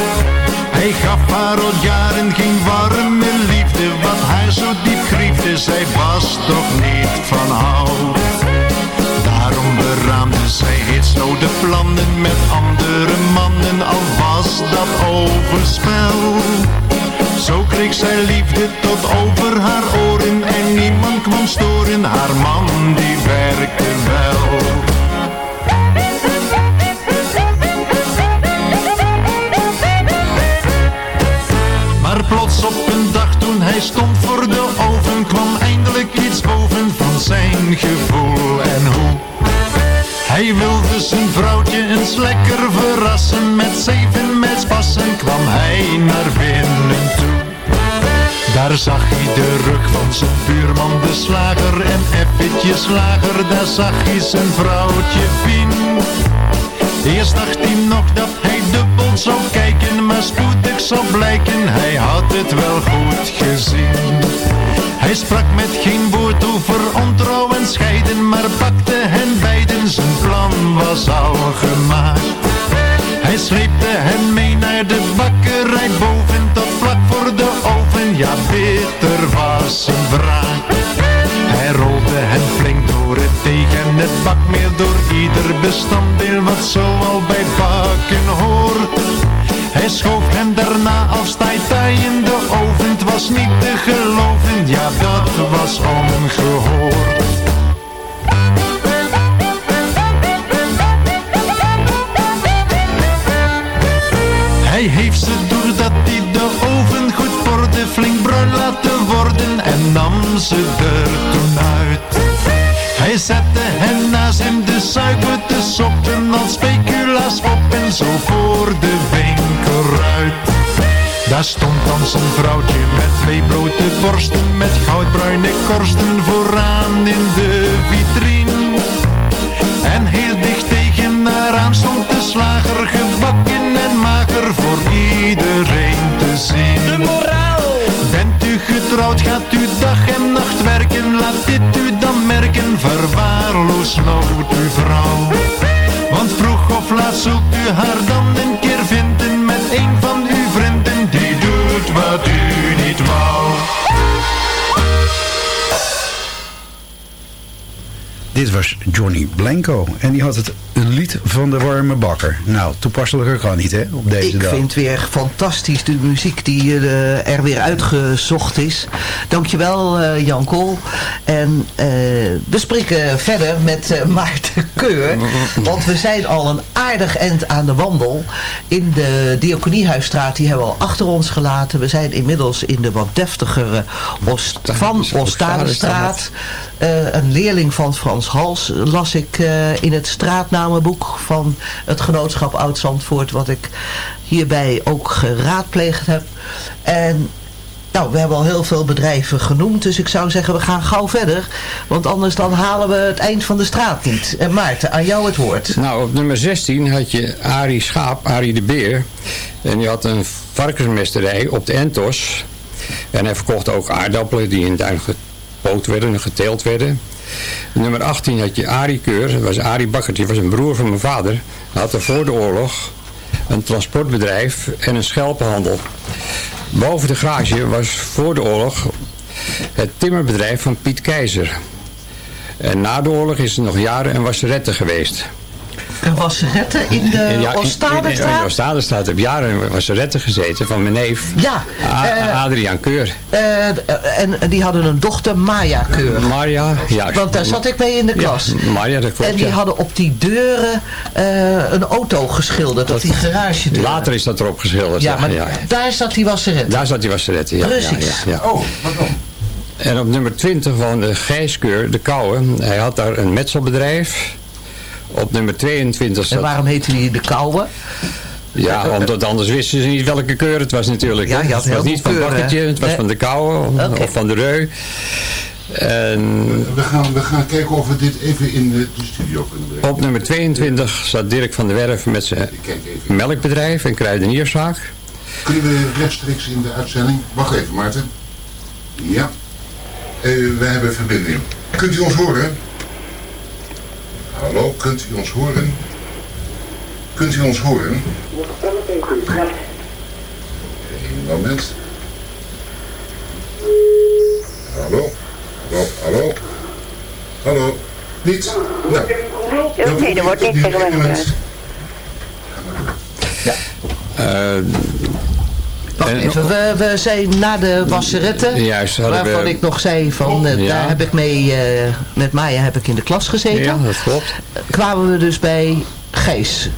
Hij gaf haar al jaren geen warme liefde, wat haar zo diep griefde, zij was toch niet van hout. Daarom beraamde zij heetsnode plannen met andere mannen, al dat overspel. Zo kreeg zij liefde tot over haar oren en niemand kwam storen, haar man die werkte wel. Maar plots op een dag toen hij stond voor de oven kwam eindelijk iets boven van zijn gevoel. Hij wilde zijn vrouwtje eens lekker verrassen met zeven met passen kwam hij naar binnen toe. Daar zag hij de rug van zijn buurman de slager en effetjes lager, daar zag hij zijn vrouwtje Pien. Eerst dacht hij nog dat hij dubbel zou kijken, maar spoedig zou blijken, hij had het wel goed gezien. Hij sprak met geen woord over ontrouw en scheiden, maar pakte hen beiden, zijn plan was al gemaakt. Hij sleepte hen mee naar de bakkerij boven, tot vlak voor de oven, ja bitter was zijn wraak. Hij rolde hen flink door het deeg en het bakmeel door ieder bestanddeel wat zo al bij bakken hoort. Hij schoof hen daarna als taai in de oven, het was niet te geloven, ja dat was ongehoord. Hij heeft ze doordat hij de oven goed borde flink bruin laten worden en nam ze er toen uit. Hij zette hen naast hem de suiker te soppen als speculaas op en zo voor de Daar stond dan zijn vrouwtje met twee blote borsten met goudbruine korsten vooraan in de vitrine. En heel dicht tegen haar aan stond de slager gebakken en mager voor iedereen te zien. De moraal! Bent u getrouwd, gaat u dag en nacht werken, laat dit u dan merken, verwaarloos nooit uw vrouw. Want vroeg of laat zult u haar dan Dit was Johnny Blanco. En die had het een lied van de warme bakker. Nou, toepasselijker kan niet, hè, op deze Ik dag. vind weer fantastisch de muziek die eh, er weer uitgezocht is. Dankjewel eh Jan Kool. En eh, we spreken verder met eh, Maarten Keur. Want we zijn al een aardig eind aan de wandel. In de Diakoniehuisstraat, die hebben we al achter ons gelaten. We zijn inmiddels in de wat deftigere Oost, van Oostadestraat. Eh, een leerling van Frans Hals las ik eh, in het straatnamenboek van het genootschap Oud-Zandvoort, wat ik hierbij ook geraadpleegd heb. En nou, we hebben al heel veel bedrijven genoemd, dus ik zou zeggen we gaan gauw verder. Want anders dan halen we het eind van de straat niet. En Maarten, aan jou het woord. Nou, op nummer 16 had je Arie Schaap, Arie de Beer. En die had een varkensmesterij op de Entos. En hij verkocht ook aardappelen die in tuin gepoot werden en geteeld werden. Nummer 18 had je Arie Keur, dat was Arie Bakker, die was een broer van mijn vader. Hij had er voor de oorlog een transportbedrijf en een schelpenhandel. Boven de garage was voor de oorlog het timmerbedrijf van Piet Keizer. En na de oorlog is er nog jaren een wasserette geweest. Een wasserette in de Ja, in- in- de Oostadestraat? Oostadestraat heb jaren een wasserette gezeten van mijn neef Ja, eh, Adriaan Keur. Eh, en die hadden een dochter, Maya Keur. Maria, ja. Want daar zat ik mee in de klas. Ja, Maria, dat klopt, En die ja. hadden op die deuren eh, een auto geschilderd, op die garage deur. Later is dat erop geschilderd. Ja, maar daar zat die wasserette. Daar zat die wasserette, ja. Precies. Ja, ja, ja. Oh, En op nummer 20 woonde Gijs Keur, de Kouwe. Hij had daar een metselbedrijf. Op nummer 22 zat... En waarom heette die de Kouwe? Ja, omdat anders wisten ze niet welke keur het was natuurlijk. Ja, je had het was heel niet veel van keuren, Bakkertje, hè? het was Nee. van de Kouwe of van de Reu. En We gaan, we gaan kijken of we dit even in de, de studio kunnen brengen. op nummer 22 zat Dirk van der Werf met zijn melkbedrijf en kruidenierszaak. Kunnen we rechtstreeks in de uitzending? Wacht even, Maarten. Ja. Eh, we hebben verbinding. Kunt u ons horen? Hallo, kunt u ons horen? Kunt u ons horen? Eén moment. Hallo? Hallo? Hallo? Hallo? Niet? Nou. Nee, er wordt niet tegen mij. Eh, Wacht en- even, we, we zijn na de wasserette, Juist, waarvan we- ik nog zei van, eh, Ja. daar heb ik mee, eh, met Maya heb ik in de klas gezeten. Ja, dat klopt. Kwamen we dus bij Gijs.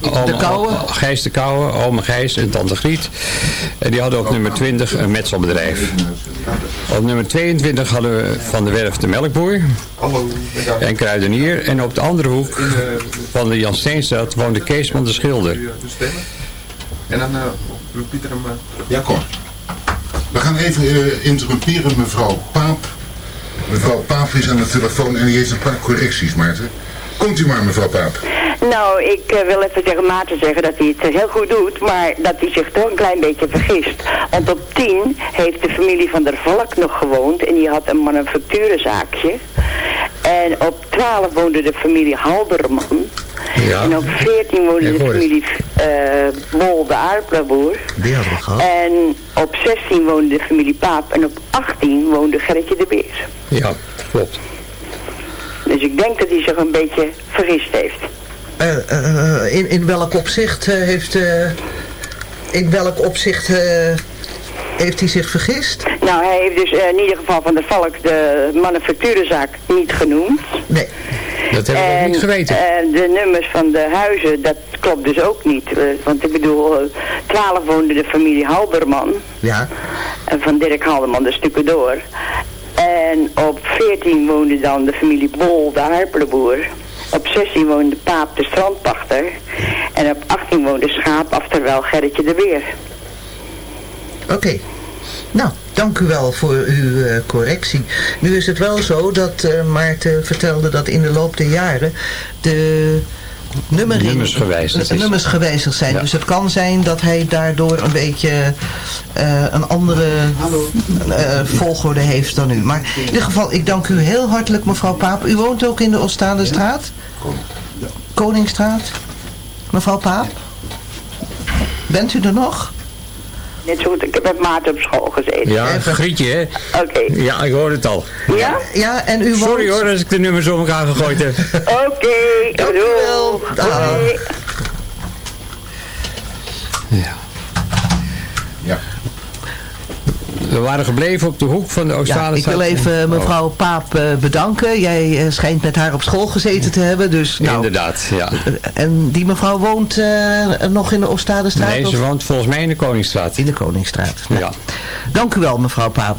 De Kouwe. Gijs de Kouwe, oma Gijs en tante Griet. En die hadden op nummer 20 een metselbedrijf. Op nummer 22 hadden we Van de Werf de melkboer en kruidenier. En op de andere hoek van de Jan Steenstraat woonde Keesman de schilder. En dan uh. Ja, kom. We gaan even eh, interrumperen mevrouw Paap. Mevrouw Paap is aan de telefoon en die heeft een paar correcties, Maarten. Komt u maar, mevrouw Paap. Nou, ik eh, wil even tegen Maarten zeggen dat hij het heel goed doet, maar dat hij zich toch een klein beetje vergist. Want op 10 heeft de familie van der Valk nog gewoond en die had een manufacturenzaakje. En op 12 woonde de familie Halderman. Ja. En op 14 woonde de familie eh Bol de aardappelboer. Die hadden we gehad. En op 16 woonde de familie Paap en op 18 woonde Gerritje de Beer. Ja, klopt. Dus ik denk dat hij zich een beetje vergist heeft. Eh, in, in welk opzicht heeft... in welk opzicht heeft hij zich vergist? Nou, hij heeft dus eh, in ieder geval van de Valk de manufacturenzaak niet genoemd. Nee. Dat hebben we ook niet geweten. En de nummers van de huizen, dat klopt dus ook niet. Eh, want ik bedoel, eh, 12 woonde de familie Halderman. Ja. En van Dirk Halderman de stukken door. En op 14 woonde dan de familie Bol, de harpelenboer. Op 16 woonde Paap, de strandpachter. En op 18 woonde Schaap, afterwel Gerritje de Beer. Oké. Nou, dank u wel voor uw eh, correctie. Nu is het wel zo dat eh, Maarten vertelde dat in de loop der jaren de nummering, Nummers gewijzigd is. nummers gewijzigd zijn. Ja. Dus het kan zijn dat hij daardoor een beetje eh, een andere eh, volgorde heeft dan u. Maar in ieder geval, ik dank u heel hartelijk mevrouw Paap. U woont ook in de Oostadestraat? Koningsstraat? Mevrouw Paap? Bent u er nog? Net zo goed. Ik heb met Maarten op school gezeten. Ja, Grietje, hè? Oké. Ja, ik hoor het al. Ja? Ja, en u Sorry hoor als ik de nummers om elkaar gegooid heb. Oké, wel. Doei. Ja. We waren gebleven op de hoek van de Ja, Oostalenstraat. ik wil even Oh, mevrouw Paap eh, bedanken. Jij eh, schijnt met haar op school gezeten te hebben. Dus, nou, Inderdaad, ja. En die mevrouw woont eh, nog in de Oostadestraat? Nee, ze woont volgens mij in de Koningsstraat. In de Koningsstraat. Nou, Ja. Dank u wel, mevrouw Paap.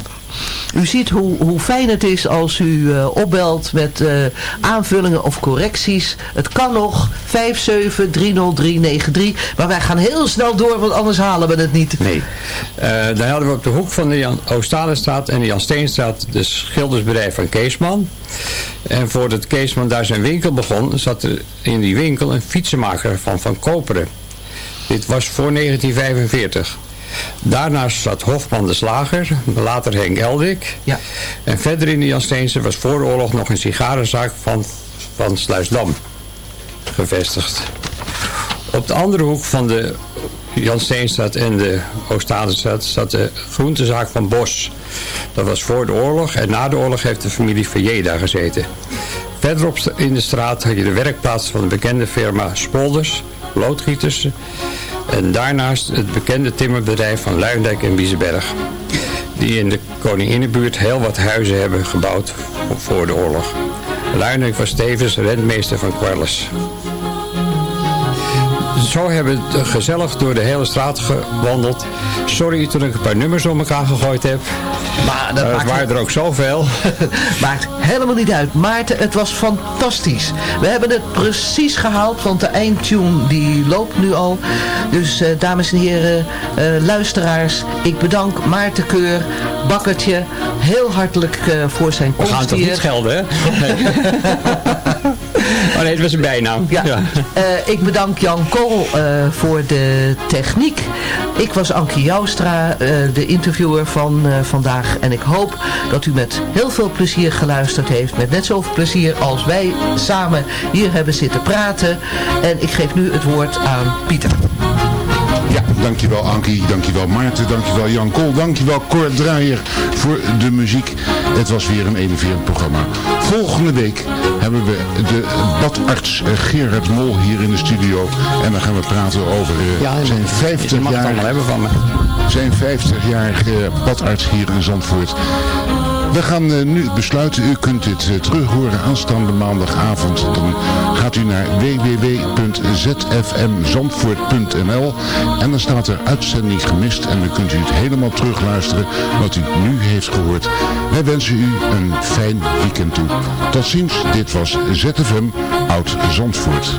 U ziet hoe, hoe fijn het is als u eh, opbelt met eh, aanvullingen of correcties. Het kan nog 5730393. Maar wij gaan heel snel door, want anders halen we het niet. Nee. Eh, daar hadden we op de hoek van de Jan Oostalenstraat en de Jan Steenstraat de schildersbedrijf van Keesman. En voordat Keesman daar zijn winkel begon, zat er in die winkel een fietsenmaker van Van Koperen. Dit was voor 1945. Daarnaast zat Hofman de Slager, later Henk Eldik. Ja. En verder in de Jan Steense was voor de oorlog nog een sigarenzaak van, van Sluisdam gevestigd. Op de andere hoek van de Jan Steenstraat en de Oostadenstraat zat de groentezaak van Bos. Dat was voor de oorlog en na de oorlog heeft de familie Verrier daar gezeten. Verderop in de straat had je de werkplaats van de bekende firma Spolders, loodgieters. En daarnaast het bekende timmerbedrijf van Luindijk en Biezenberg. Die in de Koninginnenbuurt heel wat huizen hebben gebouwd voor de oorlog. Luindijk was tevens rentmeester van Quelles. Zo hebben we gezellig door de hele straat gewandeld. Sorry toen ik een paar nummers om elkaar gegooid heb. Maar dat maakt waren er ook zoveel. [laughs] Maakt helemaal niet uit. Maarten, het was fantastisch. We hebben het precies gehaald, want de eindtune die loopt nu al. Dus eh, dames en heren, eh, luisteraars, ik bedank Maarten Keur, Bakkertje, heel hartelijk eh, voor zijn We komst gaan toch hier. niet schelden, hè? [laughs] [laughs] oh nee, het was een bijnaam. Ja. Eh, ik bedank Jan Kool eh, voor de techniek. Ik was Ankie Joustra, eh, de interviewer van eh, vandaag. En ik hoop dat u met heel veel plezier geluisterd heeft. Met net zoveel plezier als wij samen hier hebben zitten praten. En ik geef nu het woord aan Pieter. Ja, dankjewel Ankie, dankjewel Maarten, dankjewel Jan Kool, dankjewel Cor Draaier voor de muziek. Het was weer een eleverend programma. Volgende week hebben we de badarts eh, Gerard Mol hier in de studio. En dan gaan we praten over eh, Ja, zijn je 50 mag het jaar... hebben van me. Zijn 50-jarige badarts hier in Zandvoort. We gaan eh, nu besluiten. U kunt dit uh, terug horen aanstaande maandagavond. Dan gaat u naar www.zfmzandvoort.nl en dan staat er uitzending gemist. En dan kunt u het helemaal terugluisteren wat u nu heeft gehoord. Wij wensen u een fijn weekend toe. Tot ziens. Dit was ZFM Oud Zandvoort.